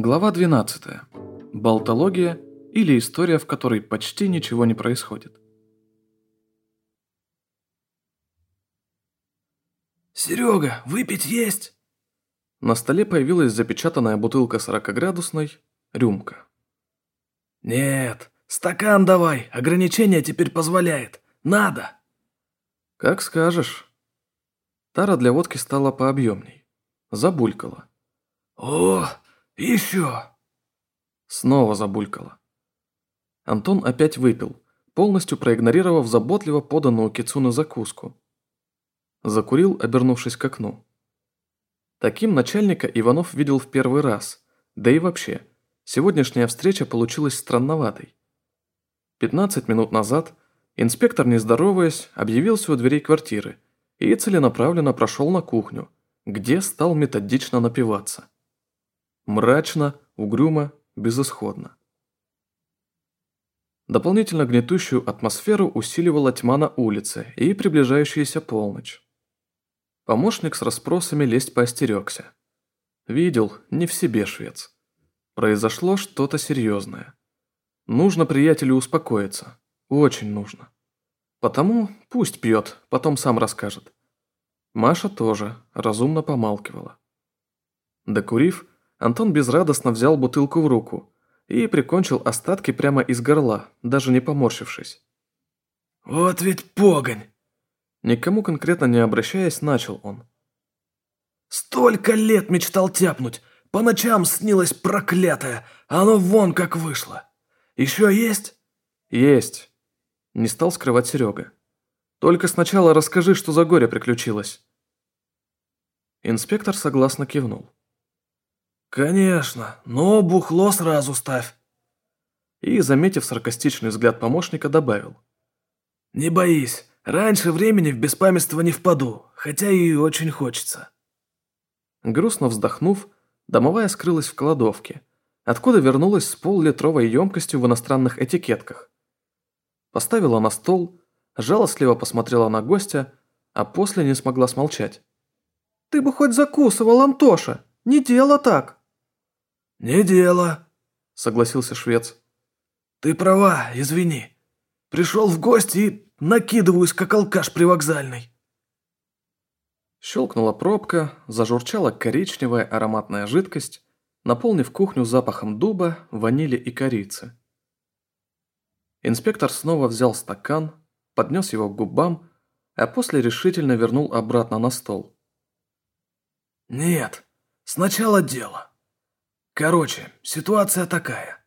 Глава 12. Болтология или история, в которой почти ничего не происходит. «Серега, выпить есть?» На столе появилась запечатанная бутылка 40-градусной, рюмка. «Нет, стакан давай, ограничение теперь позволяет. Надо!» «Как скажешь». Тара для водки стала пообъемней. Забулькала. «О, еще!» Снова забулькала. Антон опять выпил, полностью проигнорировав заботливо поданную Кицуна закуску. Закурил, обернувшись к окну. Таким начальника Иванов видел в первый раз, да и вообще, сегодняшняя встреча получилась странноватой. 15 минут назад инспектор, не здороваясь, объявился у дверей квартиры и целенаправленно прошел на кухню, где стал методично напиваться. Мрачно, угрюмо, безысходно. Дополнительно гнетущую атмосферу усиливала тьма на улице и приближающаяся полночь. Помощник с расспросами лезть поостерегся. Видел, не в себе швец. Произошло что-то серьезное. Нужно приятелю успокоиться. Очень нужно. Потому пусть пьет, потом сам расскажет. Маша тоже разумно помалкивала. Докурив, Антон безрадостно взял бутылку в руку и прикончил остатки прямо из горла, даже не поморщившись. «Вот ведь погонь!» Никому конкретно не обращаясь, начал он. «Столько лет мечтал тяпнуть, по ночам снилось проклятое, оно вон как вышло. Еще есть?» «Есть», – не стал скрывать Серега. «Только сначала расскажи, что за горе приключилось». Инспектор согласно кивнул. «Конечно, но бухло сразу ставь». И, заметив саркастичный взгляд помощника, добавил. «Не боись, Раньше времени в беспамятство не впаду, хотя и очень хочется». Грустно вздохнув, домовая скрылась в кладовке, откуда вернулась с поллитровой емкостью в иностранных этикетках. Поставила на стол, жалостливо посмотрела на гостя, а после не смогла смолчать. «Ты бы хоть закусывал, Антоша! Не дело так!» «Не дело», — согласился швец. «Ты права, извини. Пришел в гости и Накидываюсь, как алкаш привокзальный. Щелкнула пробка, зажурчала коричневая ароматная жидкость, наполнив кухню запахом дуба, ванили и корицы. Инспектор снова взял стакан, поднес его к губам, а после решительно вернул обратно на стол. «Нет, сначала дело. Короче, ситуация такая.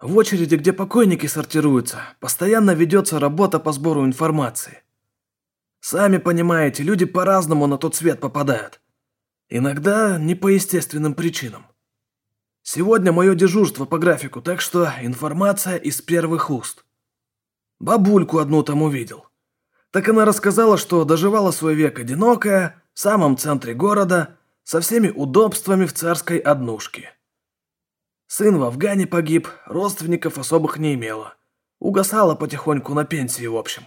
В очереди, где покойники сортируются, постоянно ведется работа по сбору информации. Сами понимаете, люди по-разному на тот свет попадают. Иногда не по естественным причинам. Сегодня мое дежурство по графику, так что информация из первых уст. Бабульку одну там увидел. Так она рассказала, что доживала свой век одинокая, в самом центре города, со всеми удобствами в царской однушке. Сын в Афгане погиб, родственников особых не имела. Угасала потихоньку на пенсии, в общем.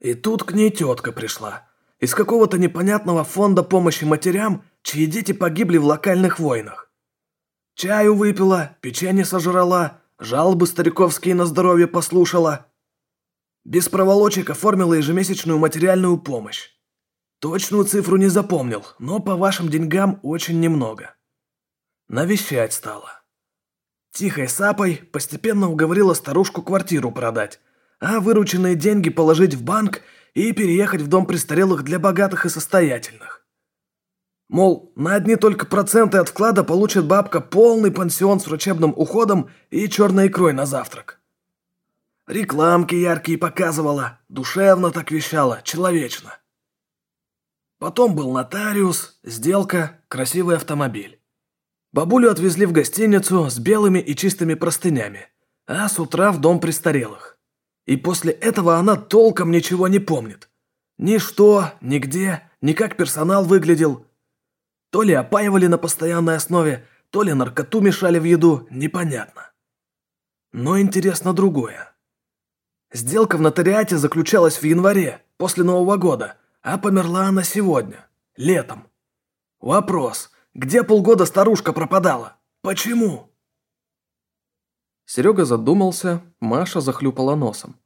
И тут к ней тетка пришла. Из какого-то непонятного фонда помощи матерям, чьи дети погибли в локальных войнах. Чаю выпила, печенье сожрала, жалобы стариковские на здоровье послушала. Без проволочек оформила ежемесячную материальную помощь. Точную цифру не запомнил, но по вашим деньгам очень немного. Навещать стала. Тихой сапой постепенно уговорила старушку квартиру продать, а вырученные деньги положить в банк и переехать в дом престарелых для богатых и состоятельных. Мол, на одни только проценты от вклада получит бабка полный пансион с врачебным уходом и черной икрой на завтрак. Рекламки яркие показывала, душевно так вещала, человечно. Потом был нотариус, сделка, красивый автомобиль. Бабулю отвезли в гостиницу с белыми и чистыми простынями, а с утра в дом престарелых. И после этого она толком ничего не помнит. Ни что, ни где, ни как персонал выглядел. То ли опаивали на постоянной основе, то ли наркоту мешали в еду, непонятно. Но интересно другое. Сделка в нотариате заключалась в январе, после Нового года, а померла она сегодня, летом. Вопрос – где полгода старушка пропадала? Почему?» Серега задумался, Маша захлюпала носом.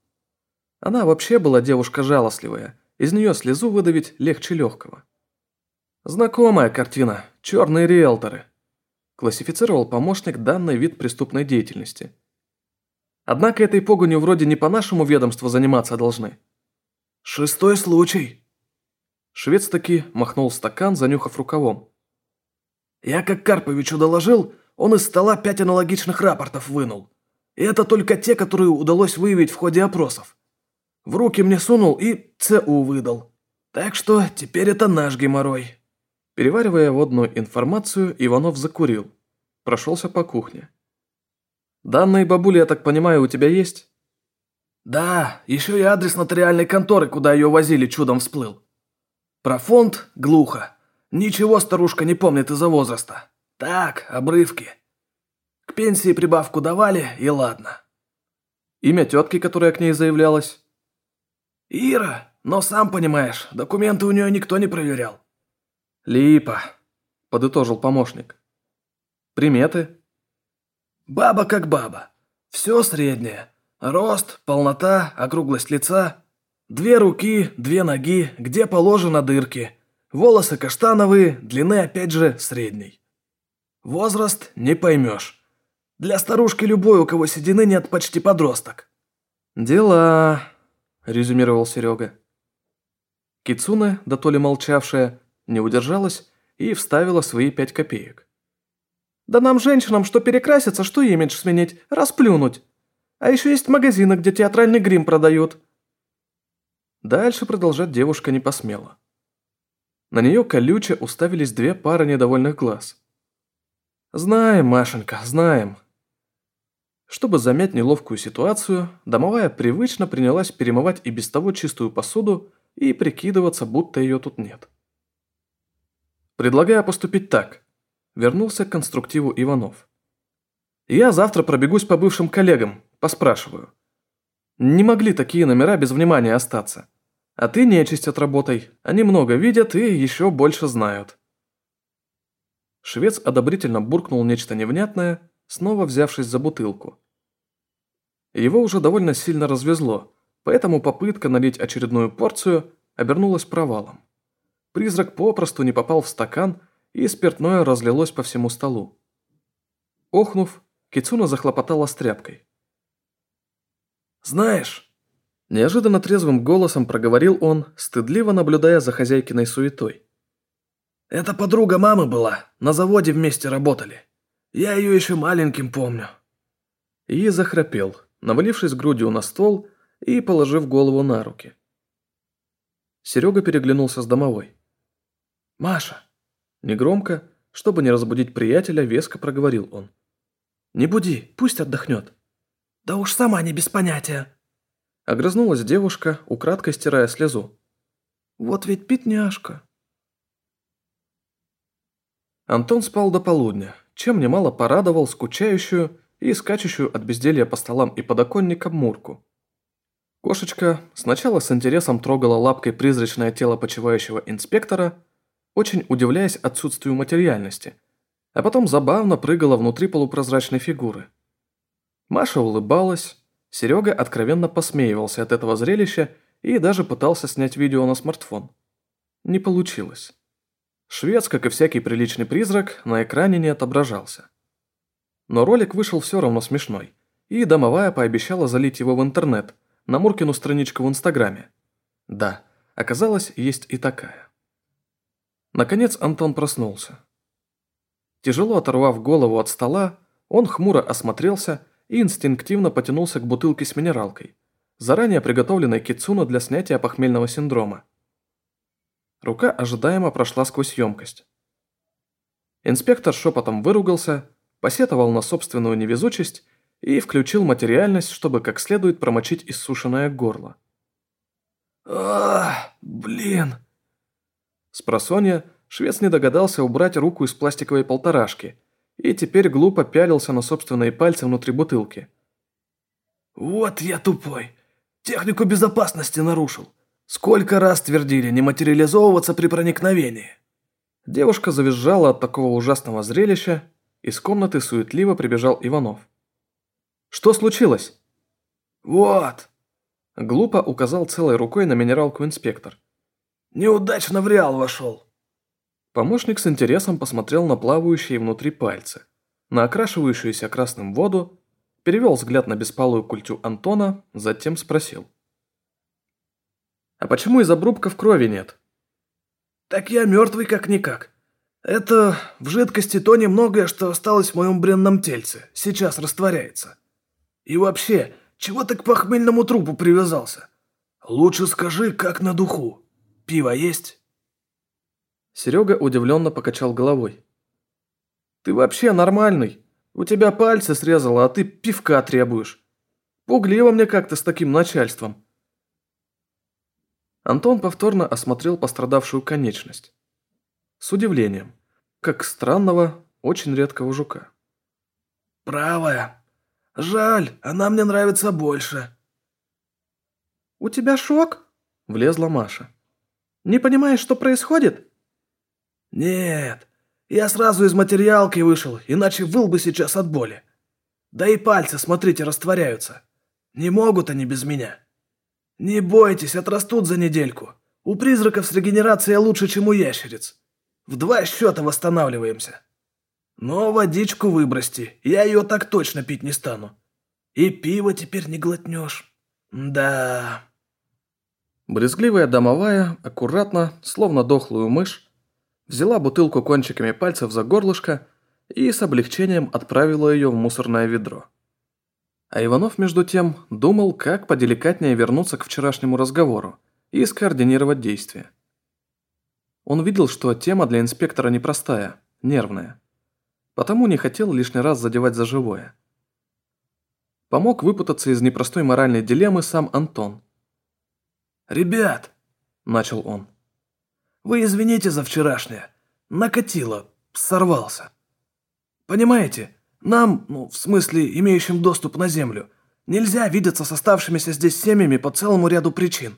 Она вообще была девушка жалостливая, из нее слезу выдавить легче легкого. Знакомая картина, черные риэлторы. Классифицировал помощник данный вид преступной деятельности. Однако этой погонью вроде не по нашему ведомству заниматься должны. «Шестой случай». Швец таки махнул стакан, занюхав рукавом. «Я как Карповичу доложил, он из стола пять аналогичных рапортов вынул. И это только те, которые удалось выявить в ходе опросов. В руки мне сунул и ЦУ выдал. Так что теперь это наш геморрой». Переваривая водную информацию, Иванов закурил. Прошелся по кухне. «Данные бабули, я так понимаю, у тебя есть?» «Да, еще и адрес нотариальной конторы, куда ее возили, чудом всплыл. Про фонд – глухо. Ничего старушка не помнит из-за возраста. Так, обрывки. К пенсии прибавку давали, и ладно». «Имя тетки, которая к ней заявлялась?» «Ира, но сам понимаешь, документы у нее никто не проверял. «Липа», – подытожил помощник. «Приметы?» «Баба как баба. Все среднее. Рост, полнота, округлость лица. Две руки, две ноги, где положено дырки. Волосы каштановые, длины опять же средней. Возраст не поймешь. Для старушки любой, у кого седины нет, почти подросток». «Дела», – резюмировал Серега. Кицуна, да то ли молчавшая, не удержалась и вставила свои пять копеек. «Да нам, женщинам, что перекраситься, что имидж сменить, расплюнуть. А еще есть магазины, где театральный грим продают». Дальше продолжать девушка не посмела. На нее колюче уставились две пары недовольных глаз. «Знаем, Машенька, знаем». Чтобы замять неловкую ситуацию, домовая привычно принялась перемывать и без того чистую посуду и прикидываться, будто ее тут нет. Предлагаю поступить так. Вернулся к конструктиву Иванов. Я завтра пробегусь по бывшим коллегам, поспрашиваю. Не могли такие номера без внимания остаться. А ты нечисть отработай, они много видят и еще больше знают. Швец одобрительно буркнул нечто невнятное, снова взявшись за бутылку. Его уже довольно сильно развезло, поэтому попытка налить очередную порцию обернулась провалом. Призрак попросту не попал в стакан, и спиртное разлилось по всему столу. Охнув, Кицуна захлопотала с тряпкой. «Знаешь...» Неожиданно трезвым голосом проговорил он, стыдливо наблюдая за хозяйкиной суетой. «Это подруга мамы была, на заводе вместе работали. Я ее еще маленьким помню». И захрапел, навалившись грудью на стол и положив голову на руки. Серега переглянулся с домовой. «Маша!» Негромко, чтобы не разбудить приятеля, веско проговорил он. «Не буди, пусть отдохнет». «Да уж сама не без понятия». Огрызнулась девушка, украдкой стирая слезу. «Вот ведь пятняшка». Антон спал до полудня, чем немало порадовал скучающую и скачущую от безделья по столам и подоконникам Мурку. Кошечка сначала с интересом трогала лапкой призрачное тело почивающего инспектора, очень удивляясь отсутствию материальности, а потом забавно прыгала внутри полупрозрачной фигуры. Маша улыбалась, Серега откровенно посмеивался от этого зрелища и даже пытался снять видео на смартфон. Не получилось. Швец, как и всякий приличный призрак, на экране не отображался. Но ролик вышел все равно смешной, и домовая пообещала залить его в интернет, на Муркину страничку в Инстаграме. Да, оказалось, есть и такая. Наконец Антон проснулся. Тяжело оторвав голову от стола, он хмуро осмотрелся и инстинктивно потянулся к бутылке с минералкой, заранее приготовленной кицуна для снятия похмельного синдрома. Рука ожидаемо прошла сквозь емкость. Инспектор шепотом выругался, посетовал на собственную невезучесть и включил материальность, чтобы как следует промочить иссушенное горло. «Ах, блин!» Спросонья швец не догадался убрать руку из пластиковой полторашки и теперь глупо пялился на собственные пальцы внутри бутылки. «Вот я тупой! Технику безопасности нарушил! Сколько раз твердили не материализовываться при проникновении!» Девушка завизжала от такого ужасного зрелища Из комнаты суетливо прибежал Иванов. «Что случилось?» «Вот!» Глупо указал целой рукой на минералку инспектор. «Неудачно в реал вошел». Помощник с интересом посмотрел на плавающие внутри пальцы, на окрашивающуюся красным воду, перевел взгляд на беспалую культю Антона, затем спросил. «А почему из обрубков крови нет?» «Так я мертвый как-никак. Это в жидкости то немногое, что осталось в моем бренном тельце, сейчас растворяется. И вообще, чего ты к похмельному трупу привязался? Лучше скажи, как на духу. Пиво есть?» Серега удивленно покачал головой. «Ты вообще нормальный? У тебя пальцы срезало, а ты пивка требуешь. Пугливо мне как-то с таким начальством». Антон повторно осмотрел пострадавшую конечность. С удивлением, как странного, очень редкого жука. «Правая. Жаль, она мне нравится больше». «У тебя шок?» – влезла Маша. «Не понимаешь, что происходит?» «Нет, я сразу из материалки вышел, иначе выл бы сейчас от боли. Да и пальцы, смотрите, растворяются. Не могут они без меня. Не бойтесь, отрастут за недельку. У призраков с регенерацией лучше, чем у ящериц. В два счета восстанавливаемся. Но водичку выбросьте, я ее так точно пить не стану. И пиво теперь не глотнешь. Да. Брезгливая домовая, аккуратно, словно дохлую мышь, взяла бутылку кончиками пальцев за горлышко и с облегчением отправила ее в мусорное ведро. А Иванов, между тем, думал, как поделикатнее вернуться к вчерашнему разговору и скоординировать действия. Он видел, что тема для инспектора непростая, нервная. Потому не хотел лишний раз задевать за живое. Помог выпутаться из непростой моральной дилеммы сам Антон. «Ребят!» – начал он. «Вы извините за вчерашнее. Накатило, сорвался. Понимаете, нам, ну, в смысле, имеющим доступ на Землю, нельзя видеться с оставшимися здесь семьями по целому ряду причин.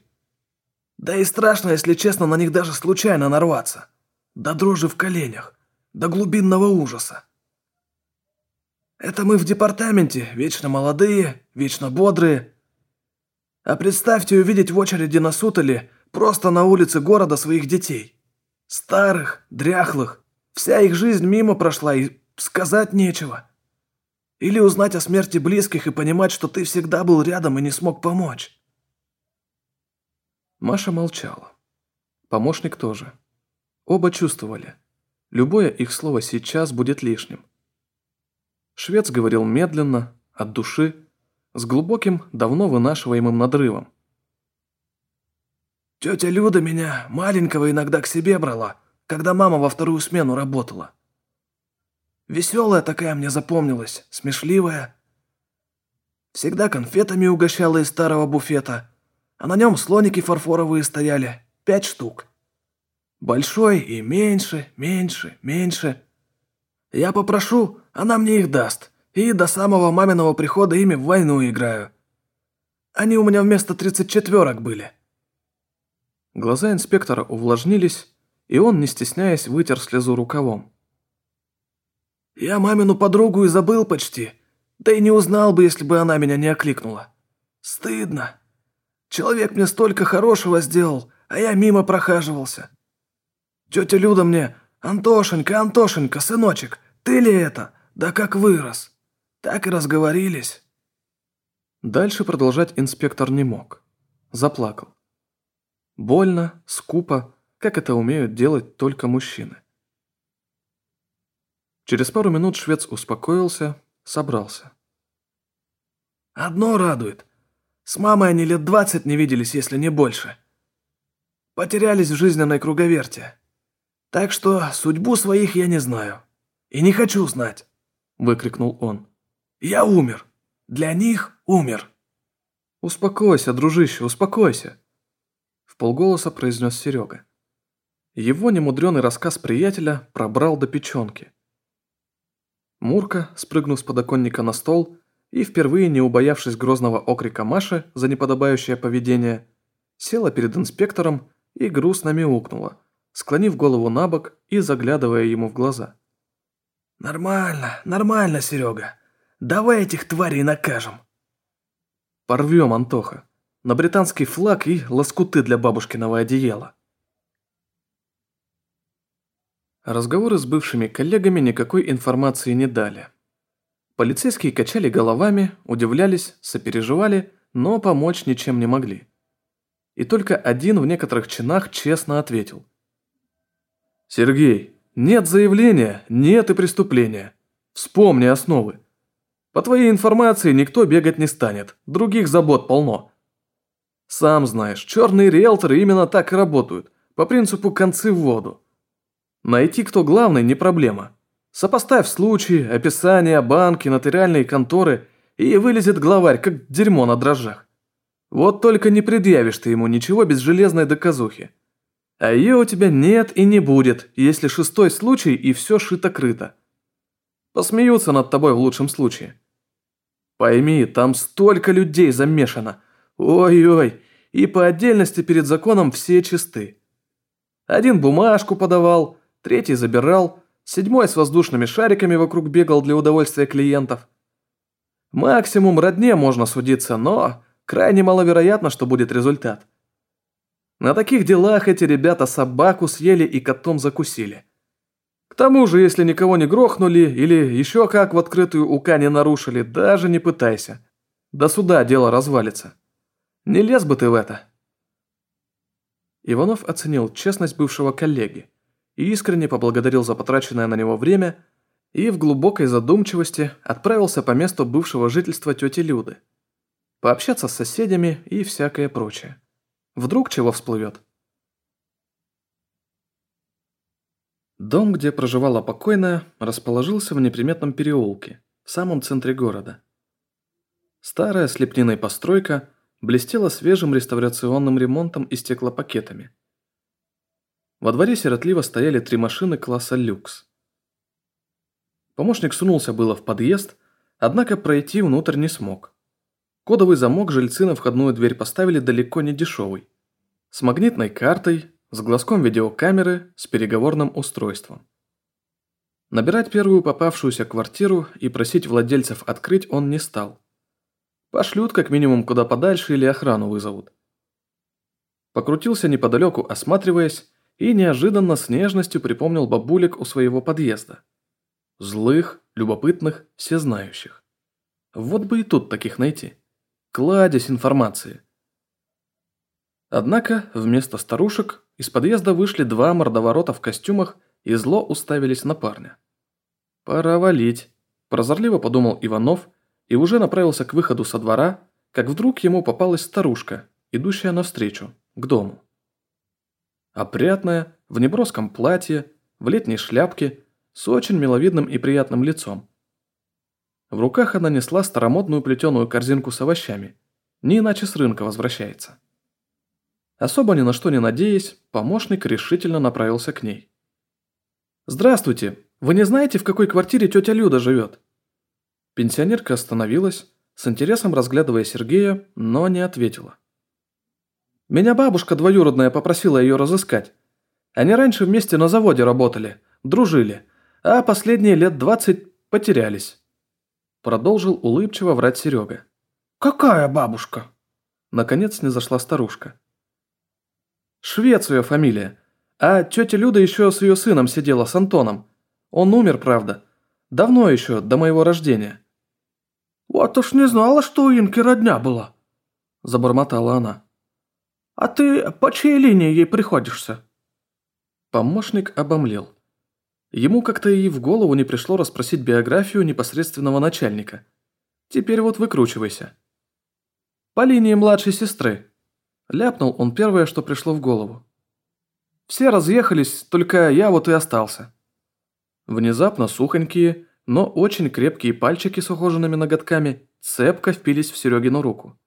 Да и страшно, если честно, на них даже случайно нарваться. До дрожи в коленях, до глубинного ужаса. Это мы в департаменте, вечно молодые, вечно бодрые. А представьте увидеть в очереди на сутали просто на улице города своих детей. Старых, дряхлых. Вся их жизнь мимо прошла и сказать нечего. Или узнать о смерти близких и понимать, что ты всегда был рядом и не смог помочь. Маша молчала. Помощник тоже. Оба чувствовали. Любое их слово сейчас будет лишним. Швец говорил медленно, от души, с глубоким, давно вынашиваемым надрывом. «Тетя Люда меня, маленького, иногда к себе брала, когда мама во вторую смену работала. Веселая такая мне запомнилась, смешливая. Всегда конфетами угощала из старого буфета, а на нем слоники фарфоровые стояли, пять штук. Большой и меньше, меньше, меньше. Я попрошу, она мне их даст, и до самого маминого прихода ими в войну играю. Они у меня вместо тридцать четверок были». Глаза инспектора увлажнились, и он, не стесняясь, вытер слезу рукавом. «Я мамину подругу и забыл почти, да и не узнал бы, если бы она меня не окликнула. Стыдно. Человек мне столько хорошего сделал, а я мимо прохаживался. Тетя Люда мне, Антошенька, Антошенька, сыночек, ты ли это? Да как вырос. Так и разговорились. Дальше продолжать инспектор не мог. Заплакал. Больно, скупо, как это умеют делать только мужчины. Через пару минут швец успокоился, собрался. «Одно радует. С мамой они лет двадцать не виделись, если не больше. Потерялись в жизненной круговерте. Так что судьбу своих я не знаю. И не хочу знать», – выкрикнул он. «Я умер. Для них умер». «Успокойся, дружище, успокойся», – в полголоса произнес Серега. Его немудренный рассказ приятеля пробрал до печенки. Мурка, спрыгнув с подоконника на стол, и, впервые не убоявшись грозного окрика Маши за неподобающее поведение, села перед инспектором и грустно мяукнула, склонив голову на бок и заглядывая ему в глаза. Нормально, нормально, Серега. Давай этих тварей накажем. Порвем, Антоха. На британский флаг и лоскуты для бабушкиного одеяла. Разговоры с бывшими коллегами никакой информации не дали. Полицейские качали головами, удивлялись, сопереживали, но помочь ничем не могли. И только один в некоторых чинах честно ответил. «Сергей, нет заявления, нет и преступления. Вспомни основы. По твоей информации никто бегать не станет, других забот полно. Сам знаешь, черные риэлторы именно так и работают, по принципу концы в воду. Найти, кто главный, не проблема. Сопоставь случаи, описания, банки, нотариальные конторы, и вылезет главарь, как дерьмо на дрожжах. Вот только не предъявишь ты ему ничего без железной доказухи. А ее у тебя нет и не будет, если шестой случай и все шито-крыто. Посмеются над тобой в лучшем случае. Пойми, там столько людей замешано. Ой-ой, и по отдельности перед законом все чисты. Один бумажку подавал, третий забирал, седьмой с воздушными шариками вокруг бегал для удовольствия клиентов. Максимум родне можно судиться, но крайне маловероятно, что будет результат. На таких делах эти ребята собаку съели и котом закусили. К тому же, если никого не грохнули или еще как в открытую УК не нарушили, даже не пытайся. До суда дело развалится. Не лез бы ты в это. Иванов оценил честность бывшего коллеги и искренне поблагодарил за потраченное на него время и в глубокой задумчивости отправился по месту бывшего жительства тети Люды. Пообщаться с соседями и всякое прочее. Вдруг чего всплывет. Дом, где проживала покойная, расположился в неприметном переулке, в самом центре города. Старая с лепниной постройка блестела свежим реставрационным ремонтом и стеклопакетами. Во дворе сиротливо стояли три машины класса люкс. Помощник сунулся было в подъезд, однако пройти внутрь не смог. Кодовый замок жильцы на входную дверь поставили далеко не дешевый. С магнитной картой, с глазком видеокамеры, с переговорным устройством. Набирать первую попавшуюся квартиру и просить владельцев открыть он не стал. Пошлют как минимум куда подальше или охрану вызовут. Покрутился неподалеку, осматриваясь, и неожиданно с нежностью припомнил бабулек у своего подъезда. Злых, любопытных, всезнающих. Вот бы и тут таких найти. Кладезь информации. Однако вместо старушек из подъезда вышли два мордоворота в костюмах и зло уставились на парня. «Пора валить», – прозорливо подумал Иванов и уже направился к выходу со двора, как вдруг ему попалась старушка, идущая навстречу, к дому. Опрятная, в неброском платье, в летней шляпке, с очень миловидным и приятным лицом. В руках она несла старомодную плетеную корзинку с овощами, не иначе с рынка возвращается. Особо ни на что не надеясь, помощник решительно направился к ней. «Здравствуйте! Вы не знаете, в какой квартире тетя Люда живет?» Пенсионерка остановилась, с интересом разглядывая Сергея, но не ответила. «Меня бабушка двоюродная попросила ее разыскать. Они раньше вместе на заводе работали, дружили, а последние лет двадцать потерялись». Продолжил улыбчиво врать Серега. «Какая бабушка?» Наконец не зашла старушка. Швец ее фамилия. А тетя Люда еще с ее сыном сидела, с Антоном. Он умер, правда. Давно еще, до моего рождения. «Вот уж не знала, что у Инки родня была», – забормотала она. «А ты по чьей линии ей приходишься?» Помощник обомлел. Ему как-то и в голову не пришло расспросить биографию непосредственного начальника. Теперь вот выкручивайся. «По линии младшей сестры», Ляпнул он первое, что пришло в голову. Все разъехались, только я вот и остался. Внезапно сухонькие, но очень крепкие пальчики с ухоженными ноготками цепко впились в Серегину руку.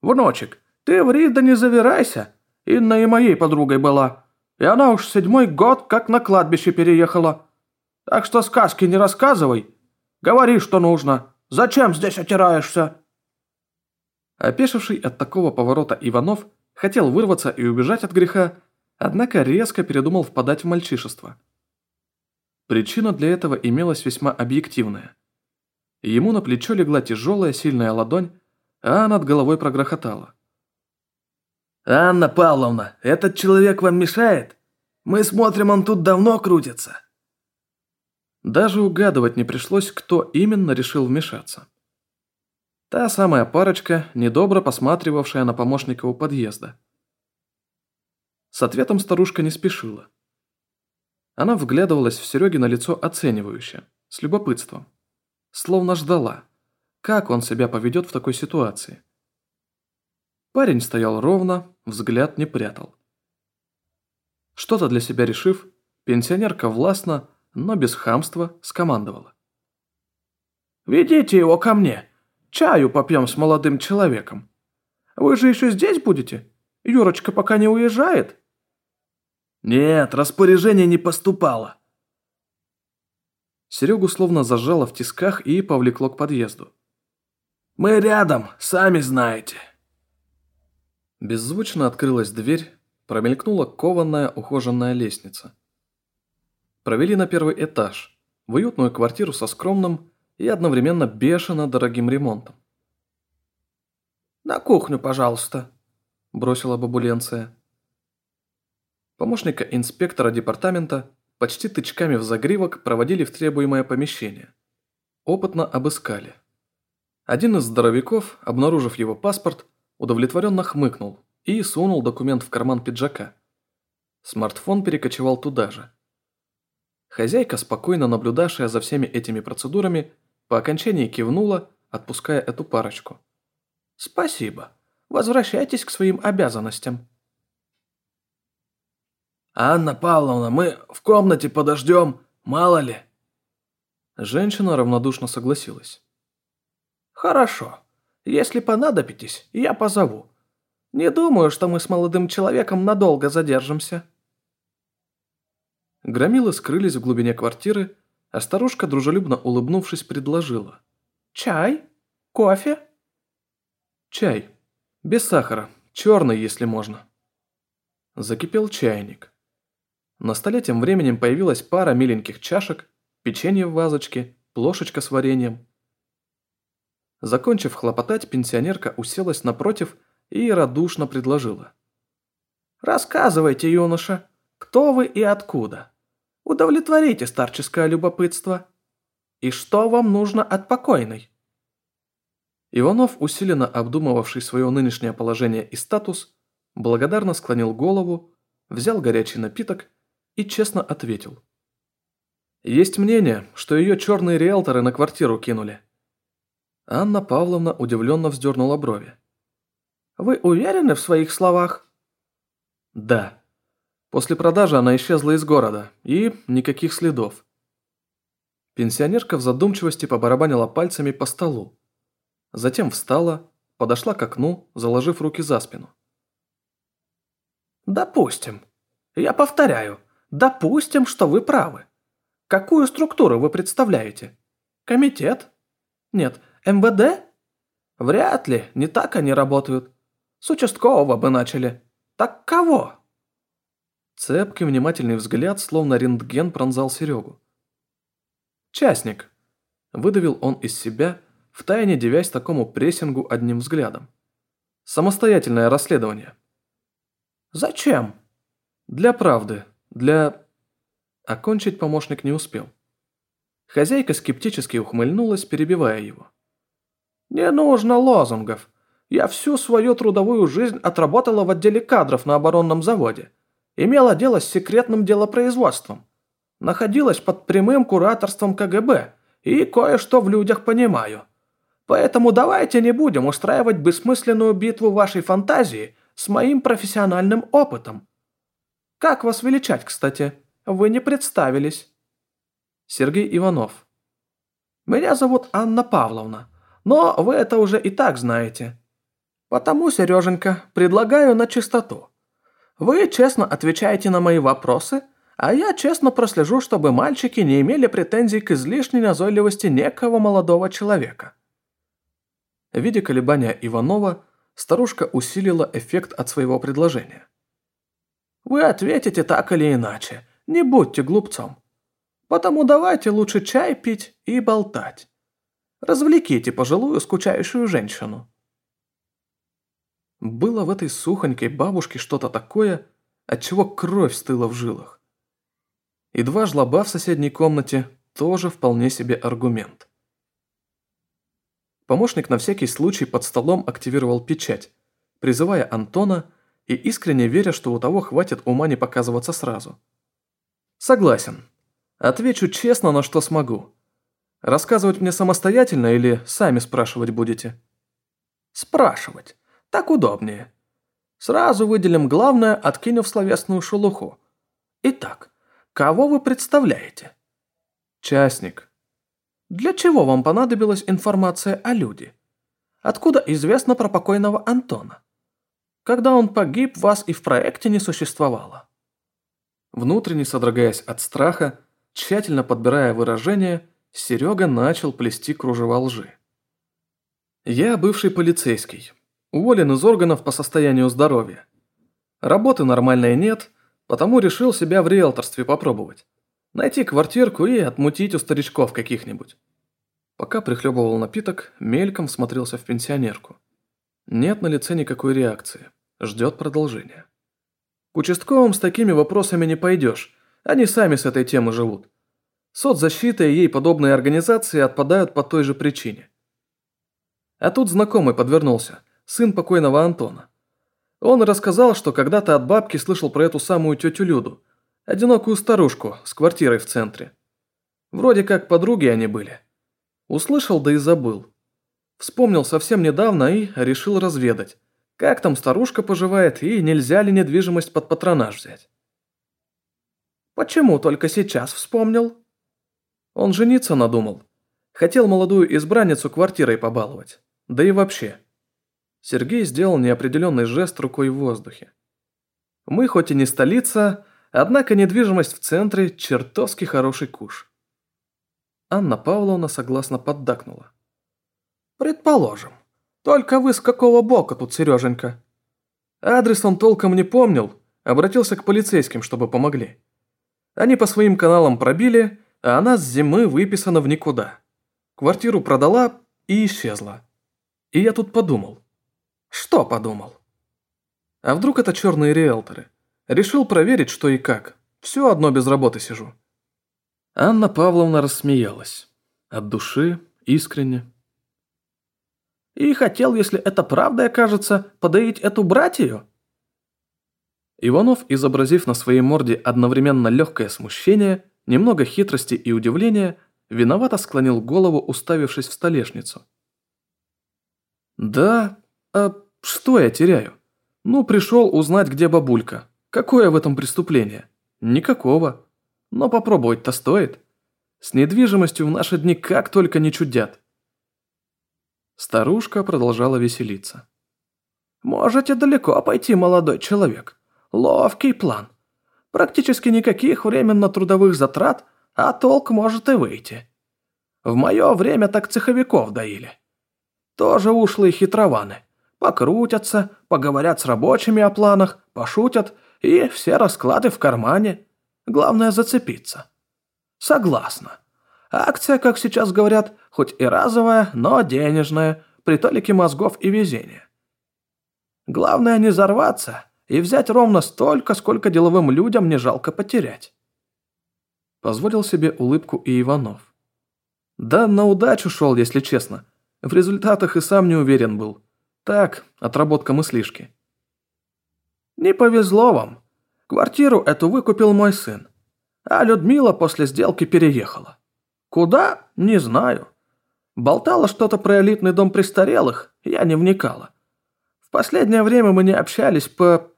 «Внучек, ты ври да не завирайся. Инна и моей подругой была. И она уж седьмой год как на кладбище переехала. Так что сказки не рассказывай. Говори, что нужно. Зачем здесь отираешься?» Опешивший от такого поворота Иванов хотел вырваться и убежать от греха, однако резко передумал впадать в мальчишество. Причина для этого имелась весьма объективная. Ему на плечо легла тяжелая сильная ладонь, а над головой прогрохотала. «Анна Павловна, этот человек вам мешает? Мы смотрим, он тут давно крутится». Даже угадывать не пришлось, кто именно решил вмешаться. Та самая парочка, недобро посматривавшая на помощника у подъезда. С ответом старушка не спешила. Она вглядывалась в Сереге на лицо оценивающе, с любопытством. Словно ждала, как он себя поведет в такой ситуации. Парень стоял ровно, взгляд не прятал. Что-то для себя решив, пенсионерка властно, но без хамства, скомандовала. «Ведите его ко мне. Чаю попьем с молодым человеком. Вы же еще здесь будете? Юрочка пока не уезжает?» «Нет, распоряжение не поступало». Серегу словно зажало в тисках и повлекло к подъезду. «Мы рядом, сами знаете». Беззвучно открылась дверь, промелькнула кованная ухоженная лестница. Провели на первый этаж, в уютную квартиру со скромным и одновременно бешено дорогим ремонтом. «На кухню, пожалуйста», – бросила бабуленция. Помощника инспектора департамента почти тычками в загривок проводили в требуемое помещение. Опытно обыскали. Один из здоровяков, обнаружив его паспорт, удовлетворенно хмыкнул и сунул документ в карман пиджака. Смартфон перекочевал туда же. Хозяйка, спокойно наблюдавшая за всеми этими процедурами, по окончании кивнула, отпуская эту парочку. «Спасибо. Возвращайтесь к своим обязанностям». «Анна Павловна, мы в комнате подождем, мало ли». Женщина равнодушно согласилась. «Хорошо. Если понадобитесь, я позову. Не думаю, что мы с молодым человеком надолго задержимся». Громилы скрылись в глубине квартиры, а старушка, дружелюбно улыбнувшись, предложила. «Чай? Кофе?» «Чай. Без сахара. Черный, если можно». Закипел чайник. На столе тем временем появилась пара миленьких чашек, печенье в вазочке, плошечка с вареньем. Закончив хлопотать, пенсионерка уселась напротив и радушно предложила. «Рассказывайте, юноша, кто вы и откуда? Удовлетворите старческое любопытство. И что вам нужно от покойной?» Иванов, усиленно обдумывавший свое нынешнее положение и статус, благодарно склонил голову, взял горячий напиток и честно ответил. «Есть мнение, что ее черные риэлторы на квартиру кинули». Анна Павловна удивленно вздернула брови. «Вы уверены в своих словах?» «Да. После продажи она исчезла из города, и никаких следов». Пенсионерка в задумчивости побарабанила пальцами по столу. Затем встала, подошла к окну, заложив руки за спину. «Допустим. Я повторяю, Допустим, что вы правы. Какую структуру вы представляете? Комитет? Нет, МВД? Вряд ли, не так они работают. С участкового бы начали. Так кого? Цепкий внимательный взгляд, словно рентген, пронзал Серегу. «Частник», – выдавил он из себя, втайне девясь такому прессингу одним взглядом. «Самостоятельное расследование». «Зачем?» «Для правды», для...» Окончить помощник не успел. Хозяйка скептически ухмыльнулась, перебивая его. «Не нужно лозунгов. Я всю свою трудовую жизнь отработала в отделе кадров на оборонном заводе. Имела дело с секретным делопроизводством. Находилась под прямым кураторством КГБ и кое-что в людях понимаю. Поэтому давайте не будем устраивать бессмысленную битву вашей фантазии с моим профессиональным опытом. Как вас величать, кстати? Вы не представились». Сергей Иванов. «Меня зовут Анна Павловна, но вы это уже и так знаете. Потому, Сереженька, предлагаю на чистоту. Вы честно отвечаете на мои вопросы, а я честно прослежу, чтобы мальчики не имели претензий к излишней назойливости некого молодого человека». Видя колебания Иванова, старушка усилила эффект от своего предложения. Вы ответите так или иначе. Не будьте глупцом. Потому давайте лучше чай пить и болтать. Развлеките пожилую скучающую женщину». Было в этой сухонькой бабушке что-то такое, от чего кровь стыла в жилах. И два жлоба в соседней комнате тоже вполне себе аргумент. Помощник на всякий случай под столом активировал печать, призывая Антона и искренне веря, что у того хватит ума не показываться сразу. «Согласен. Отвечу честно, на что смогу. Рассказывать мне самостоятельно или сами спрашивать будете?» «Спрашивать. Так удобнее. Сразу выделим главное, откинув словесную шелуху. Итак, кого вы представляете? Частник. Для чего вам понадобилась информация о люди? Откуда известно про покойного Антона? Когда он погиб, вас и в проекте не существовало. Внутренне содрогаясь от страха, тщательно подбирая выражения, Серега начал плести кружева лжи. «Я бывший полицейский, Уволен из органов по состоянию здоровья. Работы нормальной нет, потому решил себя в риэлторстве попробовать. Найти квартирку и отмутить у старичков каких-нибудь. Пока прихлебывал напиток, мельком смотрелся в пенсионерку. Нет на лице никакой реакции. Ждет продолжения. К участковым с такими вопросами не пойдешь. Они сами с этой темы живут. Соцзащита и ей подобные организации отпадают по той же причине. А тут знакомый подвернулся сын покойного Антона. Он рассказал, что когда-то от бабки слышал про эту самую тетю Люду, одинокую старушку с квартирой в центре. Вроде как подруги они были. Услышал, да и забыл. Вспомнил совсем недавно и решил разведать, как там старушка поживает и нельзя ли недвижимость под патронаж взять. Почему только сейчас вспомнил? Он жениться надумал. Хотел молодую избранницу квартирой побаловать. Да и вообще. Сергей сделал неопределенный жест рукой в воздухе. Мы хоть и не столица, однако недвижимость в центре – чертовски хороший куш. Анна Павловна согласно поддакнула. «Предположим. Только вы с какого бока тут, Сереженька?» Адрес он толком не помнил, обратился к полицейским, чтобы помогли. Они по своим каналам пробили, а она с зимы выписана в никуда. Квартиру продала и исчезла. И я тут подумал. Что подумал? А вдруг это черные риэлторы? Решил проверить, что и как. Все одно без работы сижу. Анна Павловна рассмеялась. От души, искренне. И хотел, если это правда окажется, подоить эту братью? Иванов, изобразив на своей морде одновременно легкое смущение, немного хитрости и удивления, виновато склонил голову, уставившись в столешницу. «Да, а что я теряю? Ну, пришел узнать, где бабулька. Какое в этом преступление? Никакого. Но попробовать-то стоит. С недвижимостью в наши дни как только не чудят. Старушка продолжала веселиться. «Можете далеко пойти, молодой человек. Ловкий план. Практически никаких временно-трудовых затрат, а толк может и выйти. В мое время так цеховиков доили. Тоже ушлые хитрованы. Покрутятся, поговорят с рабочими о планах, пошутят, и все расклады в кармане. Главное зацепиться. Согласна. Акция, как сейчас говорят, хоть и разовая, но денежная, при толике мозгов и везения. Главное не взорваться и взять ровно столько, сколько деловым людям не жалко потерять. Позволил себе улыбку и Иванов. Да, на удачу шел, если честно. В результатах и сам не уверен был. Так, отработка мыслишки. Не повезло вам. Квартиру эту выкупил мой сын. А Людмила после сделки переехала. Куда? Не знаю. Болтала что-то про элитный дом престарелых, я не вникала. В последнее время мы не общались по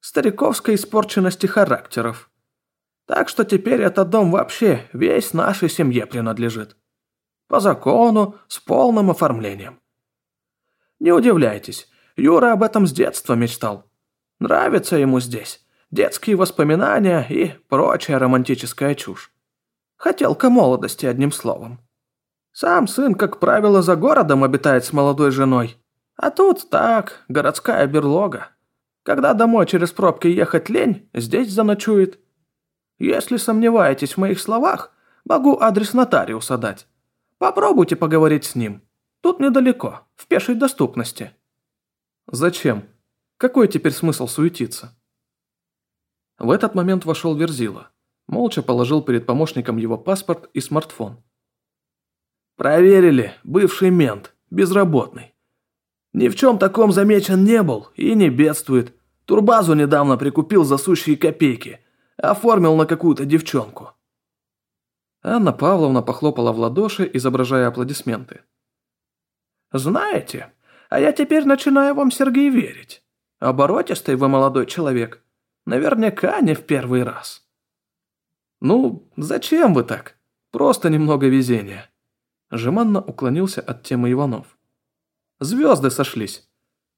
стариковской испорченности характеров. Так что теперь этот дом вообще весь нашей семье принадлежит. По закону, с полным оформлением. Не удивляйтесь, Юра об этом с детства мечтал. Нравится ему здесь. Детские воспоминания и прочая романтическая чушь. Хотелка молодости, одним словом. Сам сын, как правило, за городом обитает с молодой женой. А тут так, городская берлога. Когда домой через пробки ехать лень, здесь заночует. Если сомневаетесь в моих словах, Могу адрес нотариуса дать. Попробуйте поговорить с ним. Тут недалеко, в пешей доступности». «Зачем? Какой теперь смысл суетиться?» В этот момент вошел Верзила. Молча положил перед помощником его паспорт и смартфон. «Проверили, бывший мент, безработный. Ни в чем таком замечен не был и не бедствует. Турбазу недавно прикупил за сущие копейки. Оформил на какую-то девчонку». Анна Павловна похлопала в ладоши, изображая аплодисменты. «Знаете, а я теперь начинаю вам, Сергей, верить. Оборотистый вы молодой человек. Наверняка не в первый раз». «Ну, зачем вы так? Просто немного везения». Жеманно уклонился от темы Иванов. «Звезды сошлись.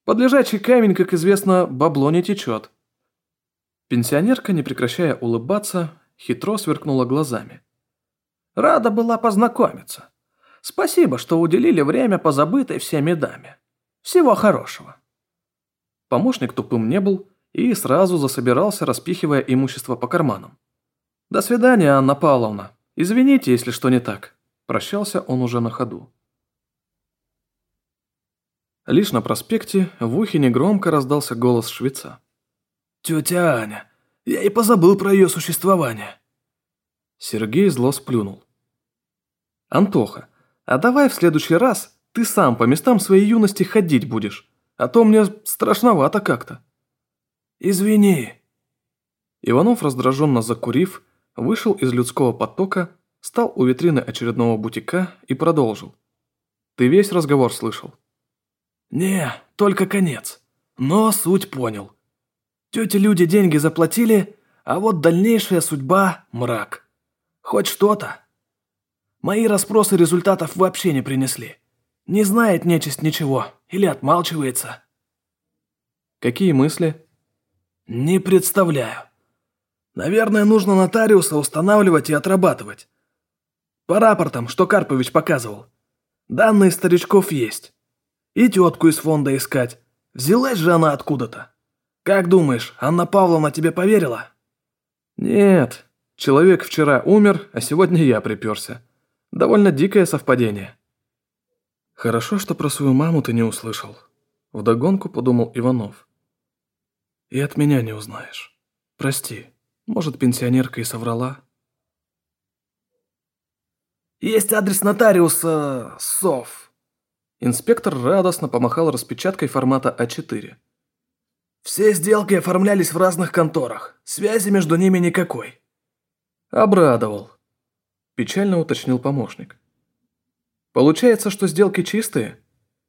Под лежачий камень, как известно, бабло не течет». Пенсионерка, не прекращая улыбаться, хитро сверкнула глазами. «Рада была познакомиться. Спасибо, что уделили время позабытой всеми даме. Всего хорошего». Помощник тупым не был и сразу засобирался, распихивая имущество по карманам. «До свидания, Анна Павловна. Извините, если что не так». Прощался он уже на ходу. Лишь на проспекте в ухе негромко раздался голос швеца. «Тетя Аня, я и позабыл про ее существование». Сергей зло сплюнул. «Антоха, а давай в следующий раз ты сам по местам своей юности ходить будешь, а то мне страшновато как-то». «Извини». Иванов, раздраженно закурив, вышел из людского потока, стал у витрины очередного бутика и продолжил. «Ты весь разговор слышал?» «Не, только конец. Но суть понял. Тети люди деньги заплатили, а вот дальнейшая судьба – мрак. Хоть что-то. Мои расспросы результатов вообще не принесли. Не знает нечисть ничего или отмалчивается. Какие мысли? Не представляю. Наверное, нужно нотариуса устанавливать и отрабатывать. По рапортам, что Карпович показывал. Данные старичков есть. И тетку из фонда искать. Взялась же она откуда-то. Как думаешь, Анна Павловна тебе поверила? Нет. Человек вчера умер, а сегодня я приперся. Довольно дикое совпадение. Хорошо, что про свою маму ты не услышал. Вдогонку подумал Иванов. И от меня не узнаешь. Прости, может, пенсионерка и соврала? Есть адрес нотариуса Сов. Инспектор радостно помахал распечаткой формата А4. Все сделки оформлялись в разных конторах. Связи между ними никакой. Обрадовал печально уточнил помощник. Получается, что сделки чистые?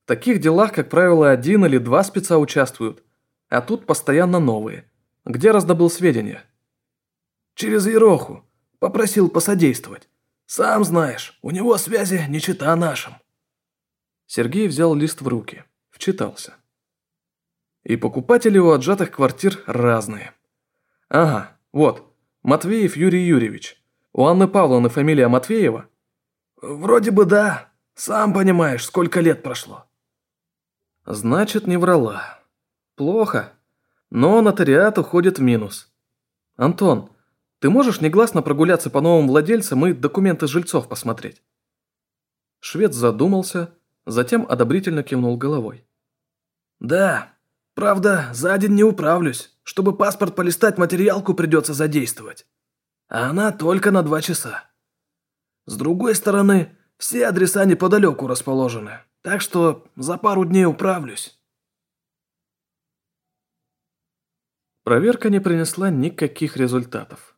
В таких делах, как правило, один или два спеца участвуют, а тут постоянно новые. Где раздобыл сведения? Через Ероху. Попросил посодействовать. Сам знаешь, у него связи не чита нашим. Сергей взял лист в руки, вчитался. И покупатели у отжатых квартир разные. Ага, вот, Матвеев Юрий Юрьевич. У Анны Павловны фамилия Матвеева?» «Вроде бы да. Сам понимаешь, сколько лет прошло». «Значит, не врала. Плохо. Но нотариат уходит в минус. Антон, ты можешь негласно прогуляться по новым владельцам и документы жильцов посмотреть?» Швед задумался, затем одобрительно кивнул головой. «Да, правда, за день не управлюсь. Чтобы паспорт полистать, материалку придется задействовать а она только на два часа. С другой стороны, все адреса неподалеку расположены, так что за пару дней управлюсь. Проверка не принесла никаких результатов.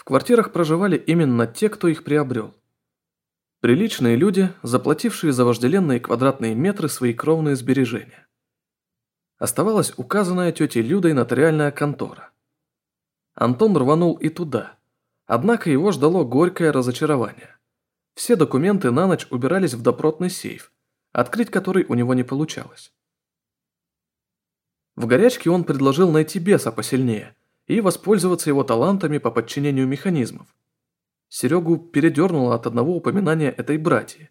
В квартирах проживали именно те, кто их приобрел. Приличные люди, заплатившие за вожделенные квадратные метры свои кровные сбережения. Оставалась указанная тетей Людой нотариальная контора. Антон рванул и туда. Однако его ждало горькое разочарование. Все документы на ночь убирались в допротный сейф, открыть который у него не получалось. В горячке он предложил найти беса посильнее и воспользоваться его талантами по подчинению механизмов. Серегу передернуло от одного упоминания этой братьи.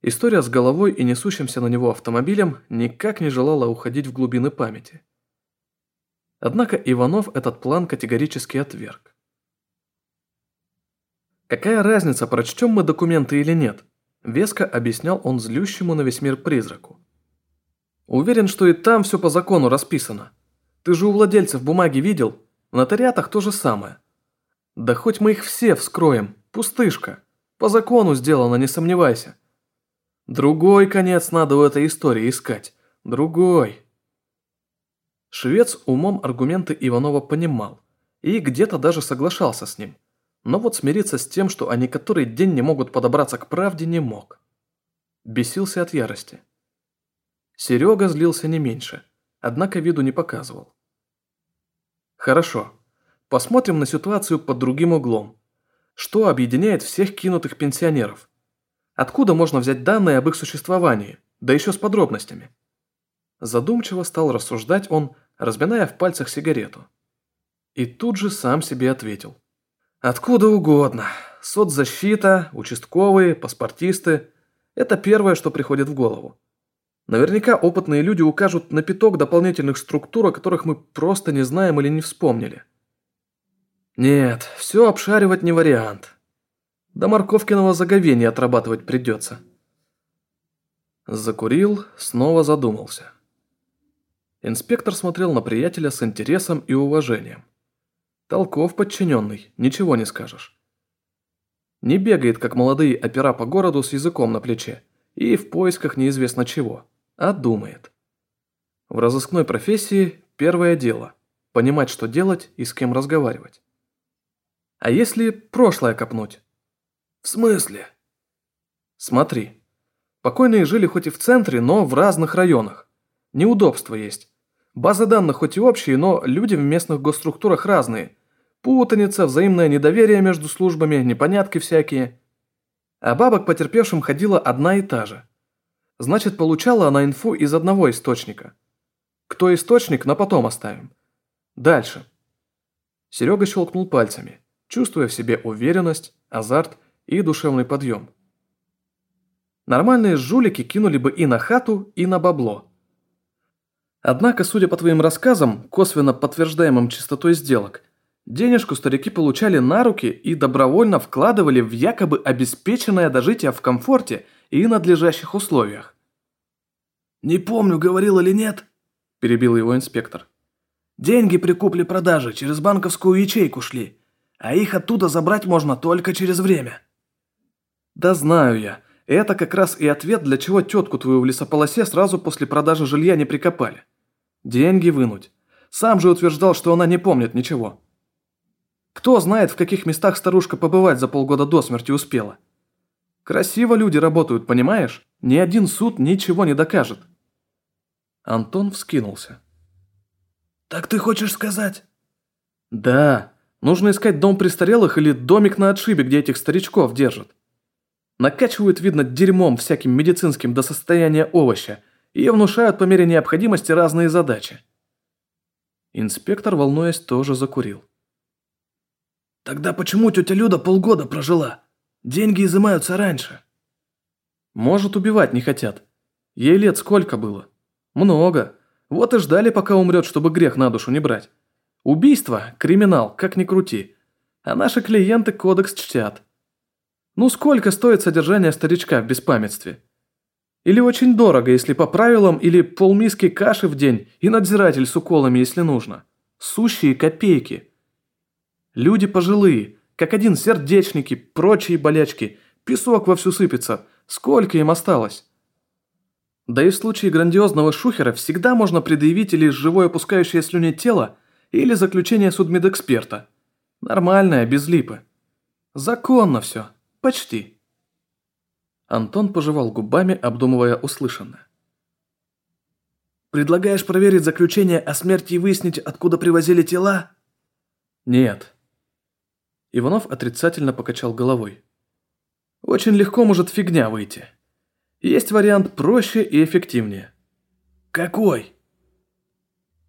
История с головой и несущимся на него автомобилем никак не желала уходить в глубины памяти. Однако Иванов этот план категорически отверг. Какая разница, прочтем мы документы или нет? Веско объяснял он злющему на весь мир призраку. Уверен, что и там все по закону расписано. Ты же у владельцев бумаги видел? В нотариатах то же самое. Да хоть мы их все вскроем, пустышка. По закону сделано, не сомневайся. Другой конец надо в этой истории искать. Другой. Швец умом аргументы Иванова понимал и где-то даже соглашался с ним. Но вот смириться с тем, что они который день не могут подобраться к правде, не мог. Бесился от ярости. Серега злился не меньше, однако виду не показывал. Хорошо, посмотрим на ситуацию под другим углом. Что объединяет всех кинутых пенсионеров? Откуда можно взять данные об их существовании, да еще с подробностями? Задумчиво стал рассуждать он, разминая в пальцах сигарету. И тут же сам себе ответил. Откуда угодно. Соцзащита, участковые, паспортисты. Это первое, что приходит в голову. Наверняка опытные люди укажут на пяток дополнительных структур, о которых мы просто не знаем или не вспомнили. Нет, все обшаривать не вариант. До морковкиного заговения отрабатывать придется. Закурил, снова задумался. Инспектор смотрел на приятеля с интересом и уважением. Толков подчиненный, ничего не скажешь. Не бегает, как молодые опера по городу с языком на плече и в поисках неизвестно чего, а думает. В разыскной профессии первое дело – понимать, что делать и с кем разговаривать. А если прошлое копнуть? В смысле? Смотри. Покойные жили хоть и в центре, но в разных районах. Неудобства есть. Базы данных хоть и общие, но люди в местных госструктурах разные. Путаница, взаимное недоверие между службами, непонятки всякие. А бабок потерпевшим ходила одна и та же. Значит, получала она инфу из одного источника. Кто источник, на потом оставим. Дальше. Серега щелкнул пальцами, чувствуя в себе уверенность, азарт и душевный подъем. Нормальные жулики кинули бы и на хату, и на бабло. Однако, судя по твоим рассказам, косвенно подтверждаемым чистотой сделок, денежку старики получали на руки и добровольно вкладывали в якобы обеспеченное дожитие в комфорте и надлежащих условиях. «Не помню, говорил или нет», – перебил его инспектор. «Деньги при купле-продаже через банковскую ячейку шли, а их оттуда забрать можно только через время». «Да знаю я. Это как раз и ответ, для чего тетку твою в лесополосе сразу после продажи жилья не прикопали. Деньги вынуть. Сам же утверждал, что она не помнит ничего. Кто знает, в каких местах старушка побывать за полгода до смерти успела. Красиво люди работают, понимаешь? Ни один суд ничего не докажет». Антон вскинулся. «Так ты хочешь сказать?» «Да. Нужно искать дом престарелых или домик на отшибе, где этих старичков держат. Накачивают, видно, дерьмом всяким медицинским до состояния овоща и внушают по мере необходимости разные задачи. Инспектор, волнуясь, тоже закурил. «Тогда почему тетя Люда полгода прожила? Деньги изымаются раньше». «Может, убивать не хотят. Ей лет сколько было? Много. Вот и ждали, пока умрет, чтобы грех на душу не брать. Убийство – криминал, как ни крути. А наши клиенты кодекс чтят. Ну сколько стоит содержание старичка в беспамятстве? Или очень дорого, если по правилам, или полмиски каши в день и надзиратель с уколами, если нужно. Сущие копейки. Люди пожилые, как один сердечники, прочие болячки, песок вовсю сыпется. Сколько им осталось? Да и в случае грандиозного шухера всегда можно предъявить или живое опускающее слюни тело, или заключение судмедэксперта. Нормальное, без липы. Законно все. «Почти». Антон пожевал губами, обдумывая услышанное. «Предлагаешь проверить заключение о смерти и выяснить, откуда привозили тела?» «Нет». Иванов отрицательно покачал головой. «Очень легко может фигня выйти. Есть вариант проще и эффективнее». «Какой?»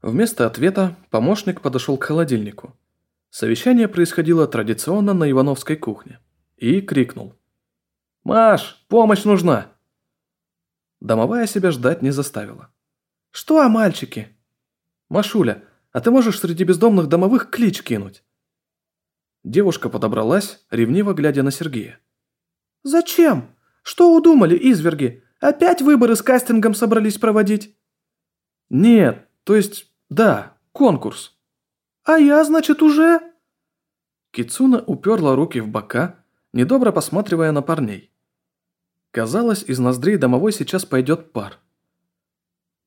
Вместо ответа помощник подошел к холодильнику. Совещание происходило традиционно на Ивановской кухне и крикнул. «Маш, помощь нужна!» Домовая себя ждать не заставила. «Что, мальчики?» «Машуля, а ты можешь среди бездомных домовых клич кинуть?» Девушка подобралась, ревниво глядя на Сергея. «Зачем? Что удумали, изверги? Опять выборы с кастингом собрались проводить?» «Нет, то есть, да, конкурс». «А я, значит, уже...» Кицуна уперла руки в бока, недобро посматривая на парней. Казалось, из ноздрей домовой сейчас пойдет пар.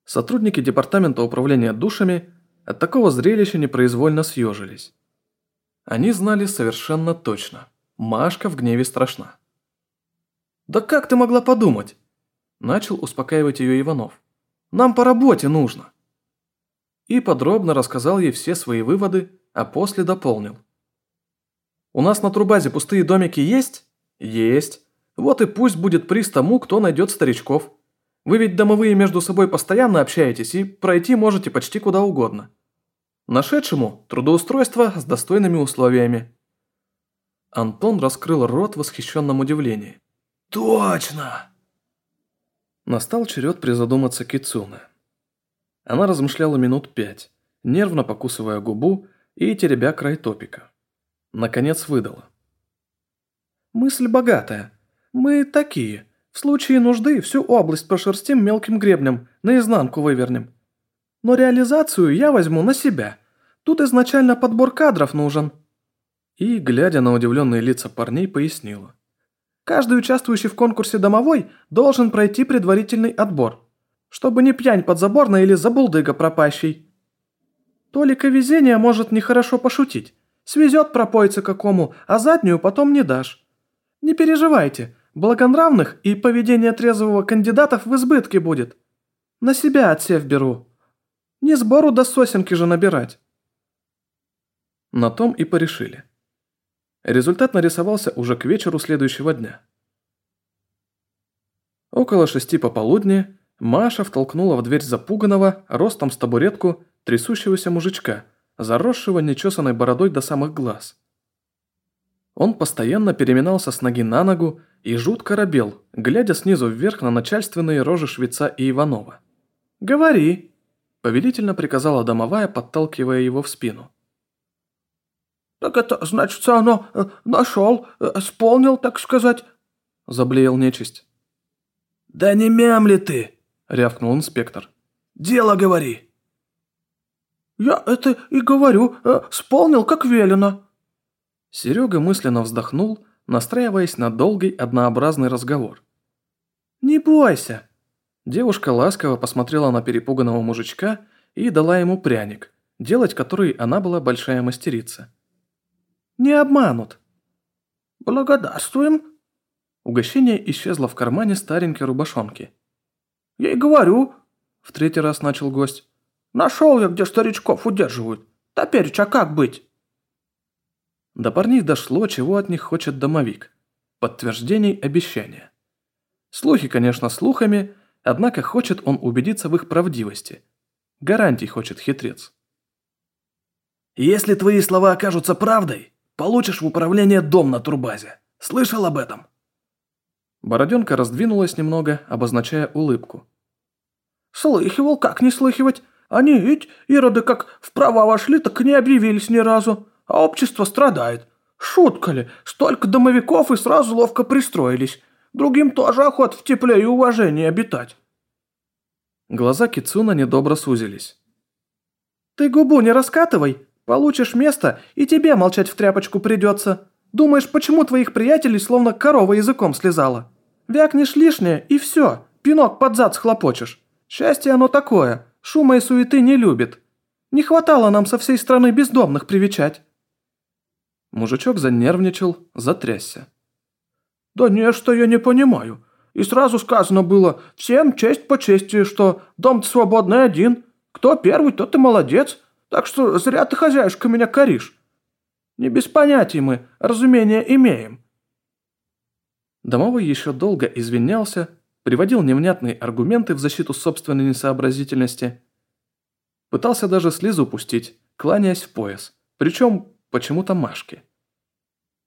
Сотрудники департамента управления душами от такого зрелища непроизвольно съежились. Они знали совершенно точно. Машка в гневе страшна. «Да как ты могла подумать?» Начал успокаивать ее Иванов. «Нам по работе нужно». И подробно рассказал ей все свои выводы, а после дополнил. «У нас на турбазе пустые домики есть?» «Есть. Вот и пусть будет приз тому, кто найдет старичков. Вы ведь домовые между собой постоянно общаетесь и пройти можете почти куда угодно. Нашедшему – трудоустройство с достойными условиями». Антон раскрыл рот в восхищенном удивлении. «Точно!» Настал черед призадуматься Кицуны. Она размышляла минут пять, нервно покусывая губу и теребя край топика. Наконец выдала. «Мысль богатая. Мы такие. В случае нужды всю область прошерстим мелким гребнем, наизнанку вывернем. Но реализацию я возьму на себя. Тут изначально подбор кадров нужен». И, глядя на удивленные лица парней, пояснила. «Каждый участвующий в конкурсе домовой должен пройти предварительный отбор, чтобы не пьянь подзаборная или забулдыга пропащий. Толика везения может нехорошо пошутить. Свезет пропойца какому, а заднюю потом не дашь. Не переживайте, благонравных и поведение трезвого кандидатов в избытке будет. На себя отсев беру». Не сбору до сосенки же набирать. На том и порешили. Результат нарисовался уже к вечеру следующего дня. Около шести пополудни Маша втолкнула в дверь запуганного, ростом с табуретку, трясущегося мужичка, заросшего нечесанной бородой до самых глаз. Он постоянно переминался с ноги на ногу и жутко робел, глядя снизу вверх на начальственные рожи швеца и Иванова. «Говори», Повелительно приказала домовая, подталкивая его в спину. «Так это, значит, оно э, нашел, э, исполнил, так сказать?» Заблеял нечисть. «Да не мямли ты!» – рявкнул инспектор. «Дело говори!» «Я это и говорю, э, исполнил, как велено!» Серега мысленно вздохнул, настраиваясь на долгий однообразный разговор. «Не бойся!» Девушка ласково посмотрела на перепуганного мужичка и дала ему пряник, делать который она была большая мастерица. «Не обманут». «Благодарствуем». Угощение исчезло в кармане старенькой рубашонки. «Я и говорю», — в третий раз начал гость. «Нашел я, где старичков удерживают. Теперь а как быть?» До парней дошло, чего от них хочет домовик. Подтверждений обещания. Слухи, конечно, слухами, Однако хочет он убедиться в их правдивости. Гарантий хочет хитрец. «Если твои слова окажутся правдой, получишь в управление дом на турбазе. Слышал об этом?» Бороденка раздвинулась немного, обозначая улыбку. «Слыхивал, как не слыхивать? Они ведь, ироды, как в права вошли, так и не объявились ни разу. А общество страдает. Шутка ли, столько домовиков и сразу ловко пристроились. Другим тоже охот в тепле и уважении обитать». Глаза Кицуна недобро сузились. «Ты губу не раскатывай. Получишь место, и тебе молчать в тряпочку придется. Думаешь, почему твоих приятелей словно корова языком слезала? Вякнешь лишнее, и все, пинок под зад схлопочешь. Счастье оно такое, шума и суеты не любит. Не хватало нам со всей страны бездомных привечать». Мужичок занервничал, затрясся. «Да не, что я не понимаю. И сразу сказано было, всем честь по чести, что дом свободный один. Кто первый, тот и молодец. Так что зря ты, хозяюшка, меня коришь. Не без понятий мы, разумения имеем». Домовой еще долго извинялся, приводил невнятные аргументы в защиту собственной несообразительности. Пытался даже слезу пустить, кланяясь в пояс, причем почему-то Машке.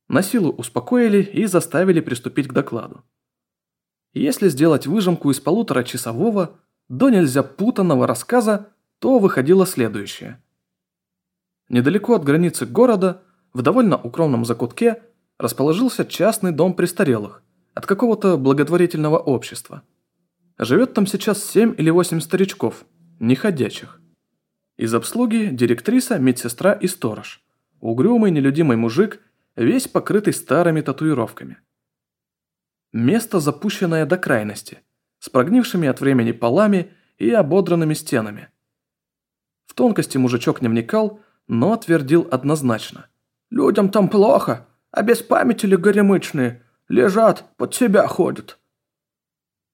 На силу успокоили и заставили приступить к докладу. Если сделать выжимку из полуторачасового, до нельзя путанного рассказа, то выходило следующее. Недалеко от границы города, В довольно укромном закутке расположился частный дом престарелых от какого-то благотворительного общества. Живет там сейчас семь или восемь старичков, неходячих. Из обслуги директриса, медсестра и сторож. Угрюмый, нелюдимый мужик, весь покрытый старыми татуировками. Место запущенное до крайности, с прогнившими от времени полами и ободранными стенами. В тонкости мужичок не вникал, но отвердил однозначно. «Людям там плохо, а без памяти ли горемычные? Лежат, под себя ходят».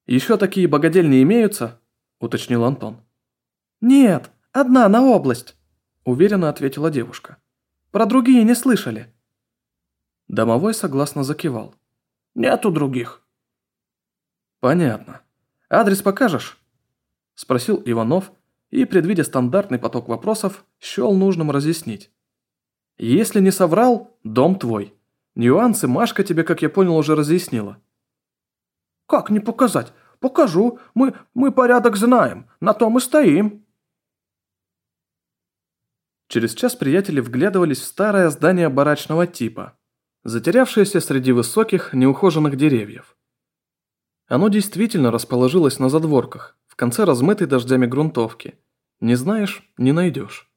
«Еще такие богадельни имеются?» – уточнил Антон. «Нет, одна на область», – уверенно ответила девушка. «Про другие не слышали». Домовой согласно закивал. «Нету других». «Понятно. Адрес покажешь?» – спросил Иванов и, предвидя стандартный поток вопросов, счел нужным разъяснить. «Если не соврал, дом твой. Нюансы Машка тебе, как я понял, уже разъяснила». «Как не показать? Покажу. Мы, мы порядок знаем. На том и стоим». Через час приятели вглядывались в старое здание барачного типа, затерявшееся среди высоких, неухоженных деревьев. Оно действительно расположилось на задворках, в конце размытой дождями грунтовки. Не знаешь – не найдешь.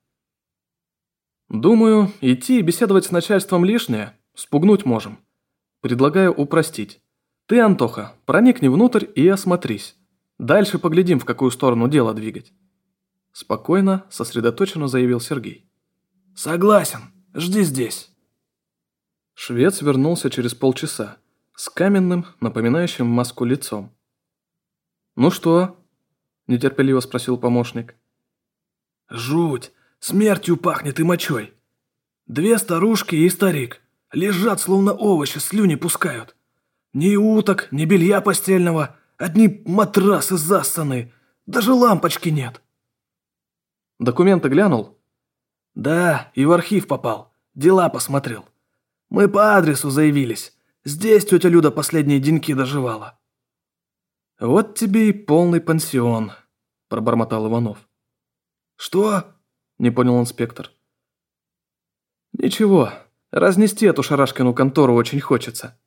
Думаю, идти и беседовать с начальством лишнее, спугнуть можем. Предлагаю упростить. Ты, Антоха, проникни внутрь и осмотрись. Дальше поглядим, в какую сторону дело двигать. Спокойно, сосредоточенно заявил Сергей. Согласен, жди здесь. Швец вернулся через полчаса, с каменным, напоминающим маску лицом. «Ну что?» – нетерпеливо спросил помощник. «Жуть! Смертью пахнет и мочой. Две старушки и старик. Лежат, словно овощи, слюни пускают. Ни уток, ни белья постельного, одни матрасы зассаны, даже лампочки нет». «Документы глянул?» «Да, и в архив попал. Дела посмотрел. Мы по адресу заявились. Здесь тетя Люда последние деньки доживала». «Вот тебе и полный пансион», – пробормотал Иванов. «Что?» – не понял инспектор. «Ничего, разнести эту шарашкину контору очень хочется».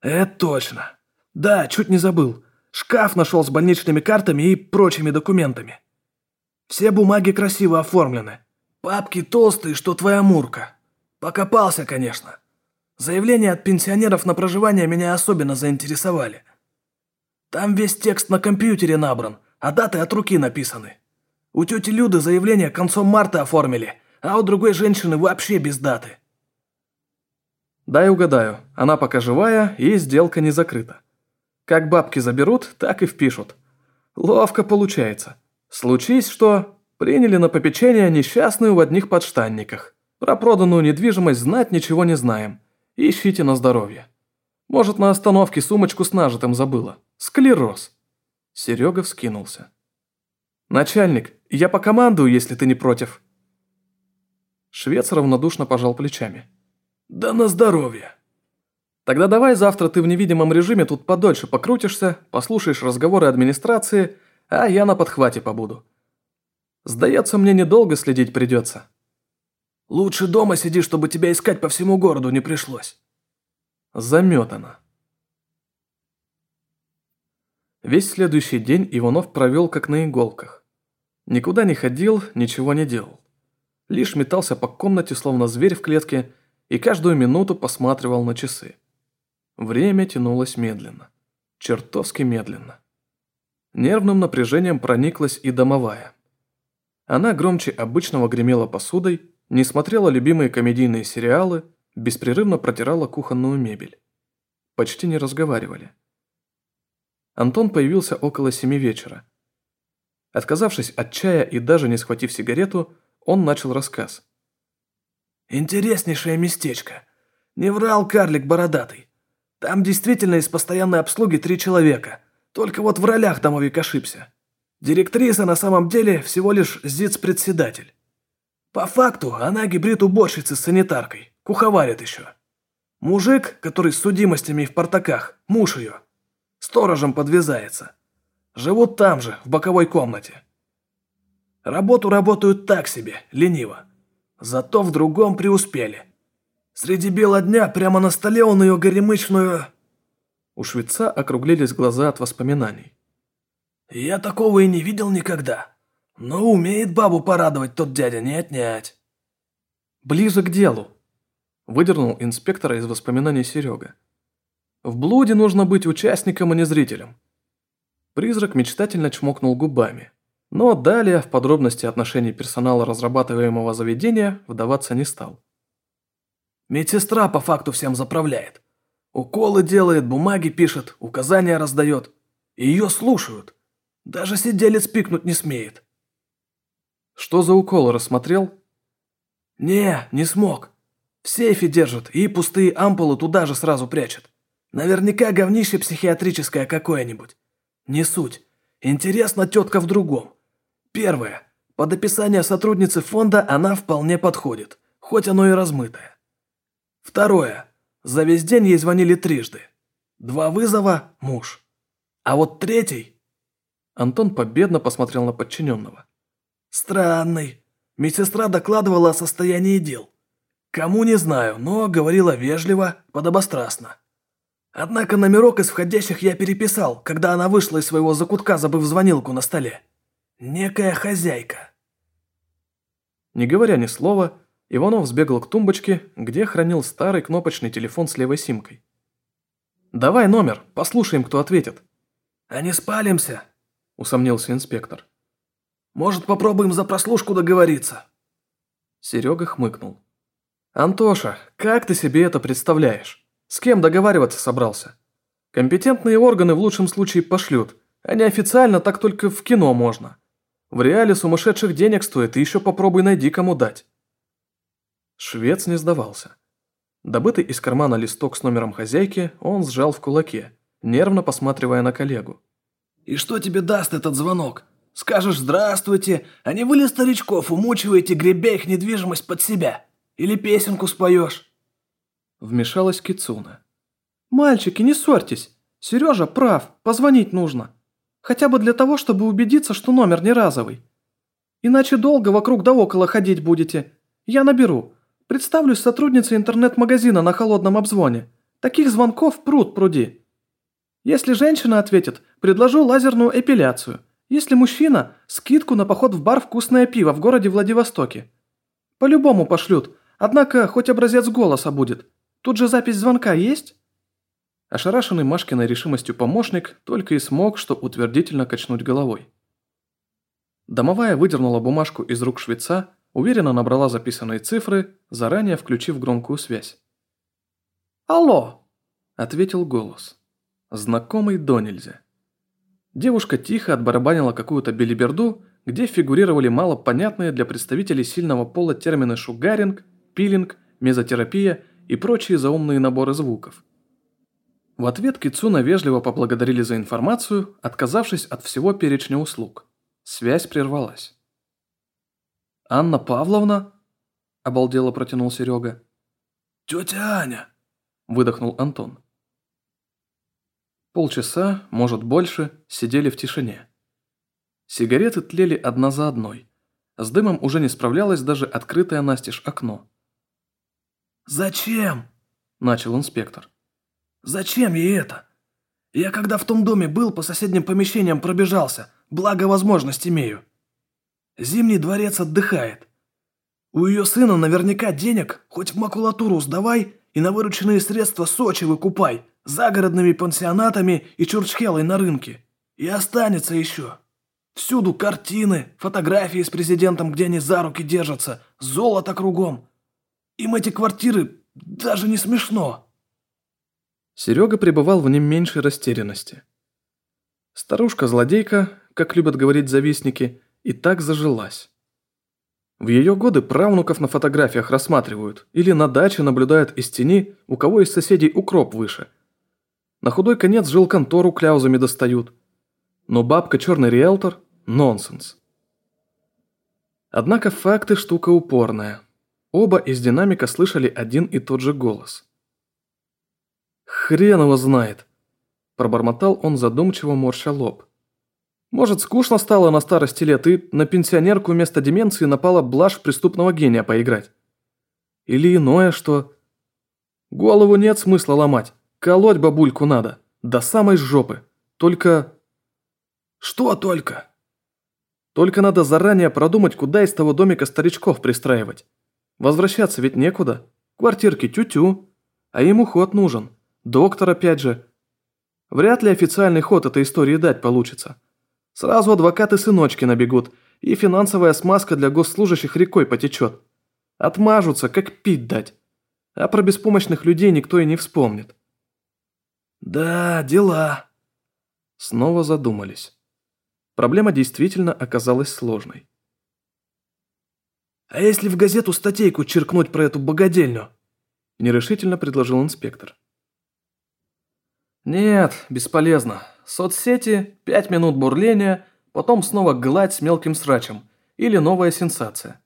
«Это точно. Да, чуть не забыл. Шкаф нашел с больничными картами и прочими документами. Все бумаги красиво оформлены. Папки толстые, что твоя мурка. Покопался, конечно. Заявления от пенсионеров на проживание меня особенно заинтересовали. Там весь текст на компьютере набран, а даты от руки написаны. У тети Люды заявление концом марта оформили, а у другой женщины вообще без даты. Дай угадаю, она пока живая и сделка не закрыта. Как бабки заберут, так и впишут. Ловко получается. Случись что, приняли на попечение несчастную в одних подштанниках. Про проданную недвижимость знать ничего не знаем. Ищите на здоровье. Может, на остановке сумочку с нажитым забыла. Склероз. Серега вскинулся. «Начальник, я покомандую, если ты не против». Швец равнодушно пожал плечами. «Да на здоровье». «Тогда давай завтра ты в невидимом режиме тут подольше покрутишься, послушаешь разговоры администрации, а я на подхвате побуду. Сдается мне, недолго следить придется». Лучше дома сиди, чтобы тебя искать по всему городу не пришлось. Заметано. Весь следующий день Иванов провел как на иголках. Никуда не ходил, ничего не делал. Лишь метался по комнате, словно зверь в клетке, и каждую минуту посматривал на часы. Время тянулось медленно. Чертовски медленно. Нервным напряжением прониклась и домовая. Она громче обычного гремела посудой, не смотрела любимые комедийные сериалы, беспрерывно протирала кухонную мебель. Почти не разговаривали. Антон появился около семи вечера. Отказавшись от чая и даже не схватив сигарету, он начал рассказ. «Интереснейшее местечко. Не врал карлик бородатый. Там действительно из постоянной обслуги три человека. Только вот в ролях домовик ошибся. Директриса на самом деле всего лишь ЗИЦ-председатель. По факту она гибрид уборщицы с санитаркой, куховарит еще. Мужик, который с судимостями в портаках, муж ее. Сторожем подвязается. Живут там же, в боковой комнате. Работу работают так себе, лениво. Зато в другом преуспели. Среди бела дня прямо на столе он ее горемычную...» У швеца округлились глаза от воспоминаний. «Я такого и не видел никогда. Но умеет бабу порадовать тот дядя, не отнять». «Ближе к делу», – выдернул инспектора из воспоминаний Серега. «В блуде нужно быть участником, а не зрителем». Призрак мечтательно чмокнул губами, но далее в подробности отношений персонала разрабатываемого заведения вдаваться не стал. «Медсестра по факту всем заправляет. Уколы делает, бумаги пишет, указания раздает. Ее слушают. Даже сиделец пикнуть не смеет. Что за уколы рассмотрел? Не, не смог. В сейфе держат и пустые ампулы туда же сразу прячет. Наверняка говнище психиатрическое какое-нибудь. Не суть. Интересно тетка в другом. Первое. Под описание сотрудницы фонда она вполне подходит, хоть оно и размытое. Второе. За весь день ей звонили трижды. Два вызова – муж. А вот третий... Антон победно посмотрел на подчиненного. Странный. Медсестра докладывала о состоянии дел. Кому не знаю, но говорила вежливо, подобострастно. Однако номерок из входящих я переписал, когда она вышла из своего закутка, забыв звонилку на столе. Некая хозяйка. Не говоря ни слова, Иванов сбегал к тумбочке, где хранил старый кнопочный телефон с левой симкой. «Давай номер, послушаем, кто ответит». «А не спалимся?» – усомнился инспектор. «Может, попробуем за прослушку договориться?» Серега хмыкнул. «Антоша, как ты себе это представляешь? С кем договариваться собрался? Компетентные органы в лучшем случае пошлют, а неофициально так только в кино можно. В реале сумасшедших денег стоит, и еще попробуй найди кому дать». Швец не сдавался. Добытый из кармана листок с номером хозяйки он сжал в кулаке, нервно посматривая на коллегу. «И что тебе даст этот звонок? Скажешь «здравствуйте», а не вы ли старичков умучиваете, гребя их недвижимость под себя? Или песенку споешь?» Вмешалась Кицуна. «Мальчики, не ссорьтесь. Сережа прав, позвонить нужно. Хотя бы для того, чтобы убедиться, что номер не разовый. Иначе долго вокруг да около ходить будете. Я наберу. Представлюсь сотрудницей интернет-магазина на холодном обзвоне. Таких звонков пруд пруди. Если женщина ответит, предложу лазерную эпиляцию. Если мужчина, скидку на поход в бар «Вкусное пиво» в городе Владивостоке. По-любому пошлют, однако хоть образец голоса будет. Тут же запись звонка есть?» Ошарашенный Машкиной решимостью помощник только и смог, что утвердительно качнуть головой. Домовая выдернула бумажку из рук швеца уверенно набрала записанные цифры, заранее включив громкую связь. «Алло!» – ответил голос. Знакомый до нельзя. Девушка тихо отбарабанила какую-то белиберду, где фигурировали малопонятные для представителей сильного пола термины шугаринг, пилинг, мезотерапия и прочие заумные наборы звуков. В ответ Кицуна вежливо поблагодарили за информацию, отказавшись от всего перечня услуг. Связь прервалась. «Анна Павловна?» – обалдело протянул Серега. «Тетя Аня!» – выдохнул Антон. Полчаса, может больше, сидели в тишине. Сигареты тлели одна за одной. С дымом уже не справлялось даже открытое настежь окно. «Зачем?» – начал инспектор. «Зачем ей это? Я когда в том доме был, по соседним помещениям пробежался, благо возможность имею. Зимний дворец отдыхает. У ее сына наверняка денег, хоть в макулатуру сдавай и на вырученные средства Сочи выкупай, загородными пансионатами и чурчхелой на рынке. И останется еще. Всюду картины, фотографии с президентом, где они за руки держатся, золото кругом. Им эти квартиры даже не смешно. Серега пребывал в нем меньшей растерянности. Старушка-злодейка, как любят говорить завистники, и так зажилась. В ее годы правнуков на фотографиях рассматривают или на даче наблюдают из тени, у кого из соседей укроп выше. На худой конец жил контору кляузами достают. Но бабка черный риэлтор – нонсенс. Однако факты штука упорная. Оба из динамика слышали один и тот же голос. «Хрен его знает», – пробормотал он задумчиво морща лоб. Может, скучно стало на старости лет, и на пенсионерку вместо деменции напала блажь преступного гения поиграть. Или иное, что... Голову нет смысла ломать. Колоть бабульку надо. До самой жопы. Только... Что только? Только надо заранее продумать, куда из того домика старичков пристраивать. Возвращаться ведь некуда. Квартирки тю-тю. А ему ход нужен. Доктор опять же. Вряд ли официальный ход этой истории дать получится. Сразу адвокаты-сыночки набегут, и финансовая смазка для госслужащих рекой потечет. Отмажутся, как пить дать. А про беспомощных людей никто и не вспомнит. Да, дела. Снова задумались. Проблема действительно оказалась сложной. «А если в газету статейку черкнуть про эту богадельню?» – нерешительно предложил инспектор. «Нет, бесполезно. Соцсети, пять минут бурления, потом снова гладь с мелким срачем. Или новая сенсация.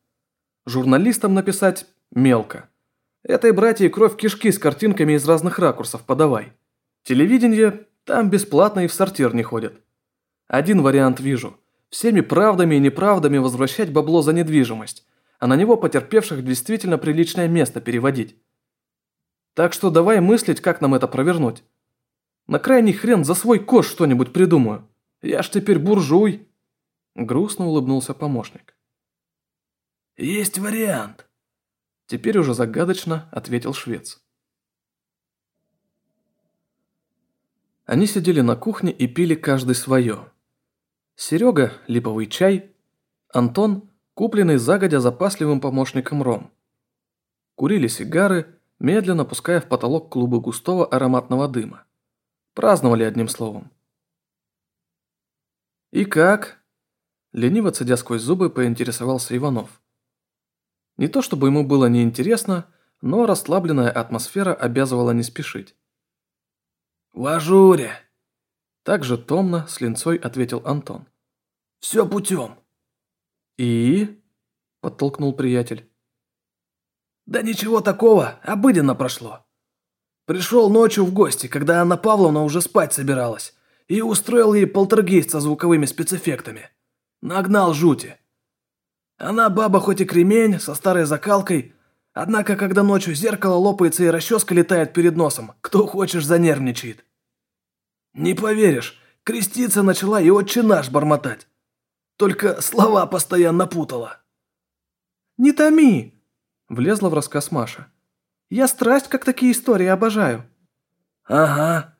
Журналистам написать мелко. Этой братьей кровь кишки с картинками из разных ракурсов подавай. Телевидение там бесплатно и в сортир не ходят. Один вариант вижу. Всеми правдами и неправдами возвращать бабло за недвижимость, а на него потерпевших действительно приличное место переводить. Так что давай мыслить, как нам это провернуть. На крайний хрен за свой кош что-нибудь придумаю. Я ж теперь буржуй. Грустно улыбнулся помощник. Есть вариант. Теперь уже загадочно ответил швец. Они сидели на кухне и пили каждый свое. Серега – липовый чай, Антон – купленный загодя запасливым помощником ром. Курили сигары, медленно пуская в потолок клубы густого ароматного дыма. Праздновали одним словом. «И как?» – лениво цедя сквозь зубы, поинтересовался Иванов. Не то чтобы ему было неинтересно, но расслабленная атмосфера обязывала не спешить. «В ажуре!» Так же томно с линцой ответил Антон. «Все путем». «И?» – подтолкнул приятель. «Да ничего такого, обыденно прошло. Пришел ночью в гости, когда Анна Павловна уже спать собиралась, и устроил ей полтергейст со звуковыми спецэффектами. Нагнал жути. Она баба хоть и кремень, со старой закалкой, однако когда ночью зеркало лопается и расческа летает перед носом, кто хочешь занервничает. Не поверишь, креститься начала и отче наш бормотать. Только слова постоянно путала. «Не томи!» – влезла в рассказ Маша. «Я страсть, как такие истории обожаю». «Ага.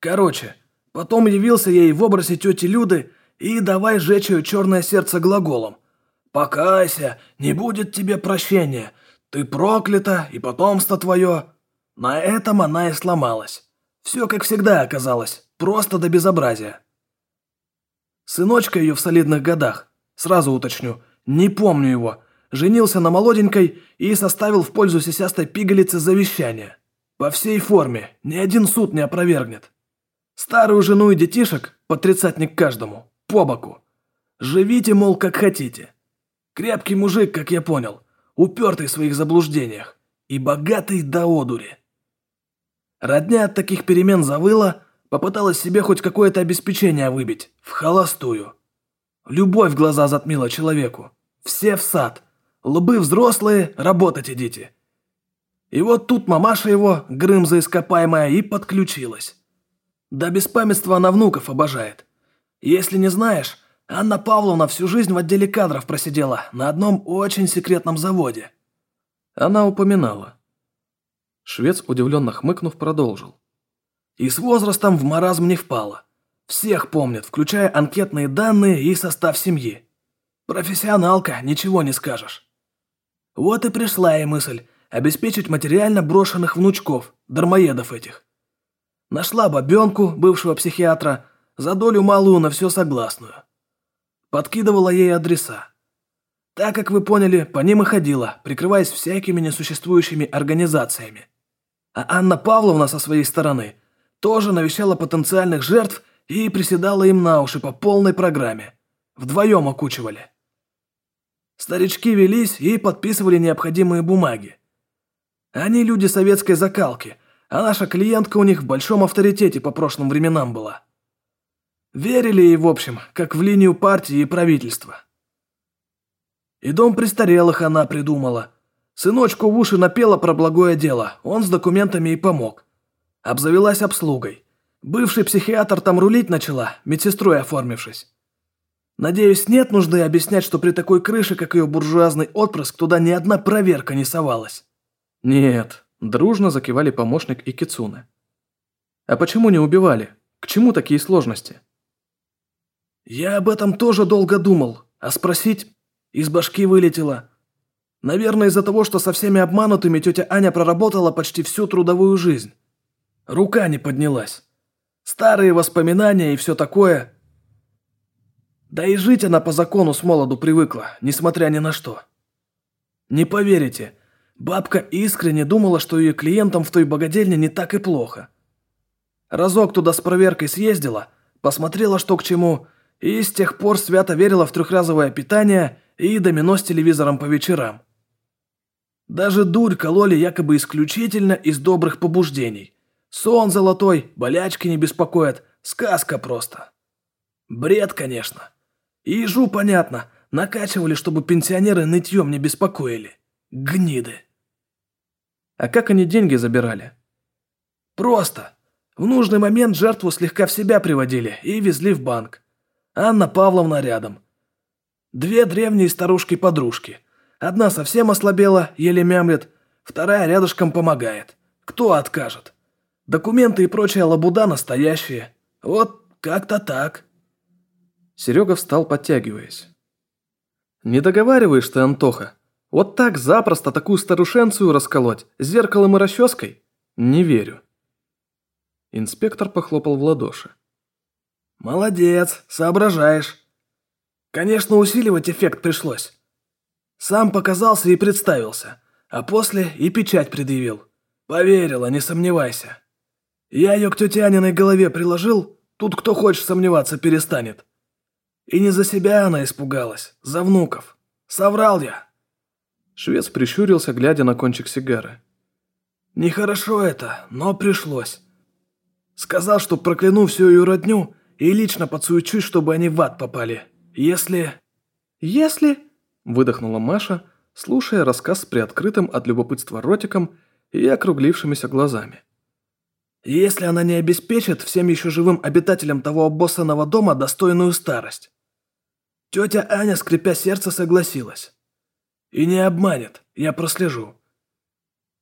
Короче, потом явился ей в образе тети Люды и давай жечь ее черное сердце глаголом. «Покайся, не будет тебе прощения. Ты проклята, и потомство твое». На этом она и сломалась. Все как всегда оказалось. Просто до безобразия. Сыночка ее в солидных годах, сразу уточню, не помню его, женился на молоденькой и составил в пользу сисястой пигалицы завещание. По всей форме, ни один суд не опровергнет. Старую жену и детишек, по тридцатник каждому, по боку. Живите, мол, как хотите. Крепкий мужик, как я понял, упертый в своих заблуждениях и богатый до одури. Родня от таких перемен завыла, Попыталась себе хоть какое-то обеспечение выбить. В холостую. Любовь в глаза затмила человеку. Все в сад. Лбы взрослые, работать идите. И вот тут мамаша его, Грымза ископаемая, и подключилась. Да беспамятства она внуков обожает. Если не знаешь, Анна Павловна всю жизнь в отделе кадров просидела на одном очень секретном заводе. Она упоминала. Швец, удивленно хмыкнув, продолжил. И с возрастом в маразм не впала. Всех помнят, включая анкетные данные и состав семьи. Профессионалка, ничего не скажешь. Вот и пришла ей мысль обеспечить материально брошенных внучков, дармоедов этих. Нашла бабенку, бывшего психиатра, за долю малую на все согласную. Подкидывала ей адреса. Так как вы поняли, по ним и ходила, прикрываясь всякими несуществующими организациями. А Анна Павловна со своей стороны тоже навещала потенциальных жертв и приседала им на уши по полной программе. Вдвоем окучивали. Старички велись и подписывали необходимые бумаги. Они люди советской закалки, а наша клиентка у них в большом авторитете по прошлым временам была. Верили ей, в общем, как в линию партии и правительства. И дом престарелых она придумала. Сыночку в уши напела про благое дело, он с документами и помог. Обзавелась обслугой. Бывший психиатр там рулить начала, медсестрой оформившись. Надеюсь, нет нужды объяснять, что при такой крыше, как ее буржуазный отпрыск, туда ни одна проверка не совалась. Нет, дружно закивали помощник и Кицуне. А почему не убивали? К чему такие сложности? Я об этом тоже долго думал, а спросить из башки вылетело. Наверное, из-за того, что со всеми обманутыми тетя Аня проработала почти всю трудовую жизнь. Рука не поднялась. Старые воспоминания и все такое. Да и жить она по закону с молоду привыкла, несмотря ни на что. Не поверите, бабка искренне думала, что ее клиентам в той богадельне не так и плохо. Разок туда с проверкой съездила, посмотрела, что к чему, и с тех пор свято верила в трехразовое питание и домино с телевизором по вечерам. Даже дурь кололи якобы исключительно из добрых побуждений. Сон золотой, болячки не беспокоят, сказка просто. Бред, конечно. И ежу понятно, накачивали, чтобы пенсионеры нытьем не беспокоили. Гниды. А как они деньги забирали? Просто. В нужный момент жертву слегка в себя приводили и везли в банк. Анна Павловна рядом. Две древние старушки-подружки – Одна совсем ослабела, еле мямлет, вторая рядышком помогает. Кто откажет? Документы и прочая лабуда настоящие. Вот как-то так». Серега встал, подтягиваясь. «Не договариваешь ты, Антоха? Вот так запросто такую старушенцию расколоть, зеркалом и расческой? Не верю». Инспектор похлопал в ладоши. «Молодец, соображаешь. Конечно, усиливать эффект пришлось. Сам показался и представился, а после и печать предъявил. Поверила, не сомневайся. Я ее к тете Аниной голове приложил, тут кто хочет сомневаться перестанет. И не за себя она испугалась, за внуков. Соврал я. Швец прищурился, глядя на кончик сигары. Нехорошо это, но пришлось. Сказал, что прокляну всю ее родню и лично подсуечусь, чтобы они в ад попали. Если... Если выдохнула Маша, слушая рассказ с приоткрытым от любопытства ротиком и округлившимися глазами. «Если она не обеспечит всем еще живым обитателям того обоссанного дома достойную старость». Тетя Аня, скрипя сердце, согласилась. «И не обманет, я прослежу.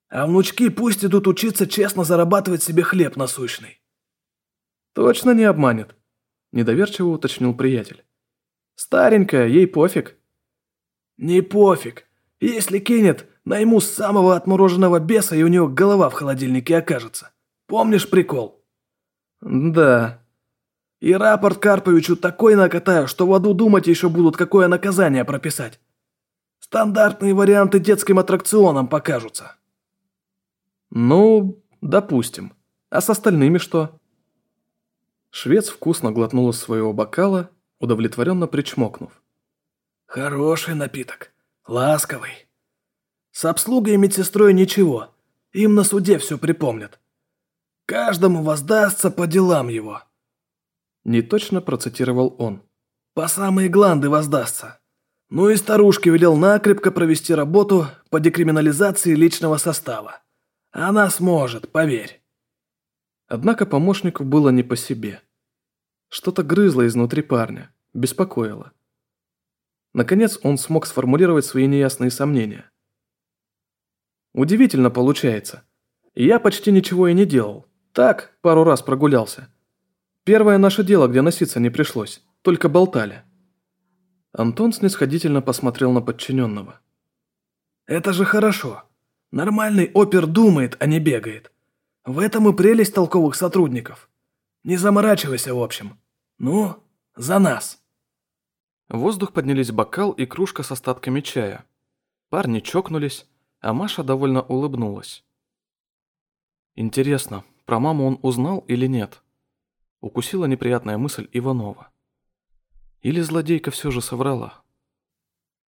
А внучки пусть идут учиться честно зарабатывать себе хлеб насущный». «Точно не обманет», – недоверчиво уточнил приятель. «Старенькая, ей пофиг». «Не пофиг. Если кинет, найму самого отмороженного беса, и у него голова в холодильнике окажется. Помнишь прикол?» «Да». «И рапорт Карповичу такой накатаю, что в аду думать еще будут, какое наказание прописать. Стандартные варианты детским аттракционом покажутся». «Ну, допустим. А с остальными что?» Швец вкусно глотнул из своего бокала, удовлетворенно причмокнув. Хороший напиток. Ласковый. С обслугой и медсестрой ничего. Им на суде все припомнят. Каждому воздастся по делам его. Неточно процитировал он. По самые гланды воздастся. Ну и старушке велел накрепко провести работу по декриминализации личного состава. Она сможет, поверь. Однако помощнику было не по себе. Что-то грызло изнутри парня, беспокоило. Наконец он смог сформулировать свои неясные сомнения. Удивительно получается. Я почти ничего и не делал. Так, пару раз прогулялся. Первое наше дело, где носиться не пришлось. Только болтали. Антон снисходительно посмотрел на подчиненного. «Это же хорошо. Нормальный опер думает, а не бегает. В этом и прелесть толковых сотрудников. Не заморачивайся, в общем. Ну, за нас!» В воздух поднялись бокал и кружка с остатками чая. Парни чокнулись, а Маша довольно улыбнулась. Интересно, про маму он узнал или нет? Укусила неприятная мысль Иванова. Или злодейка все же соврала?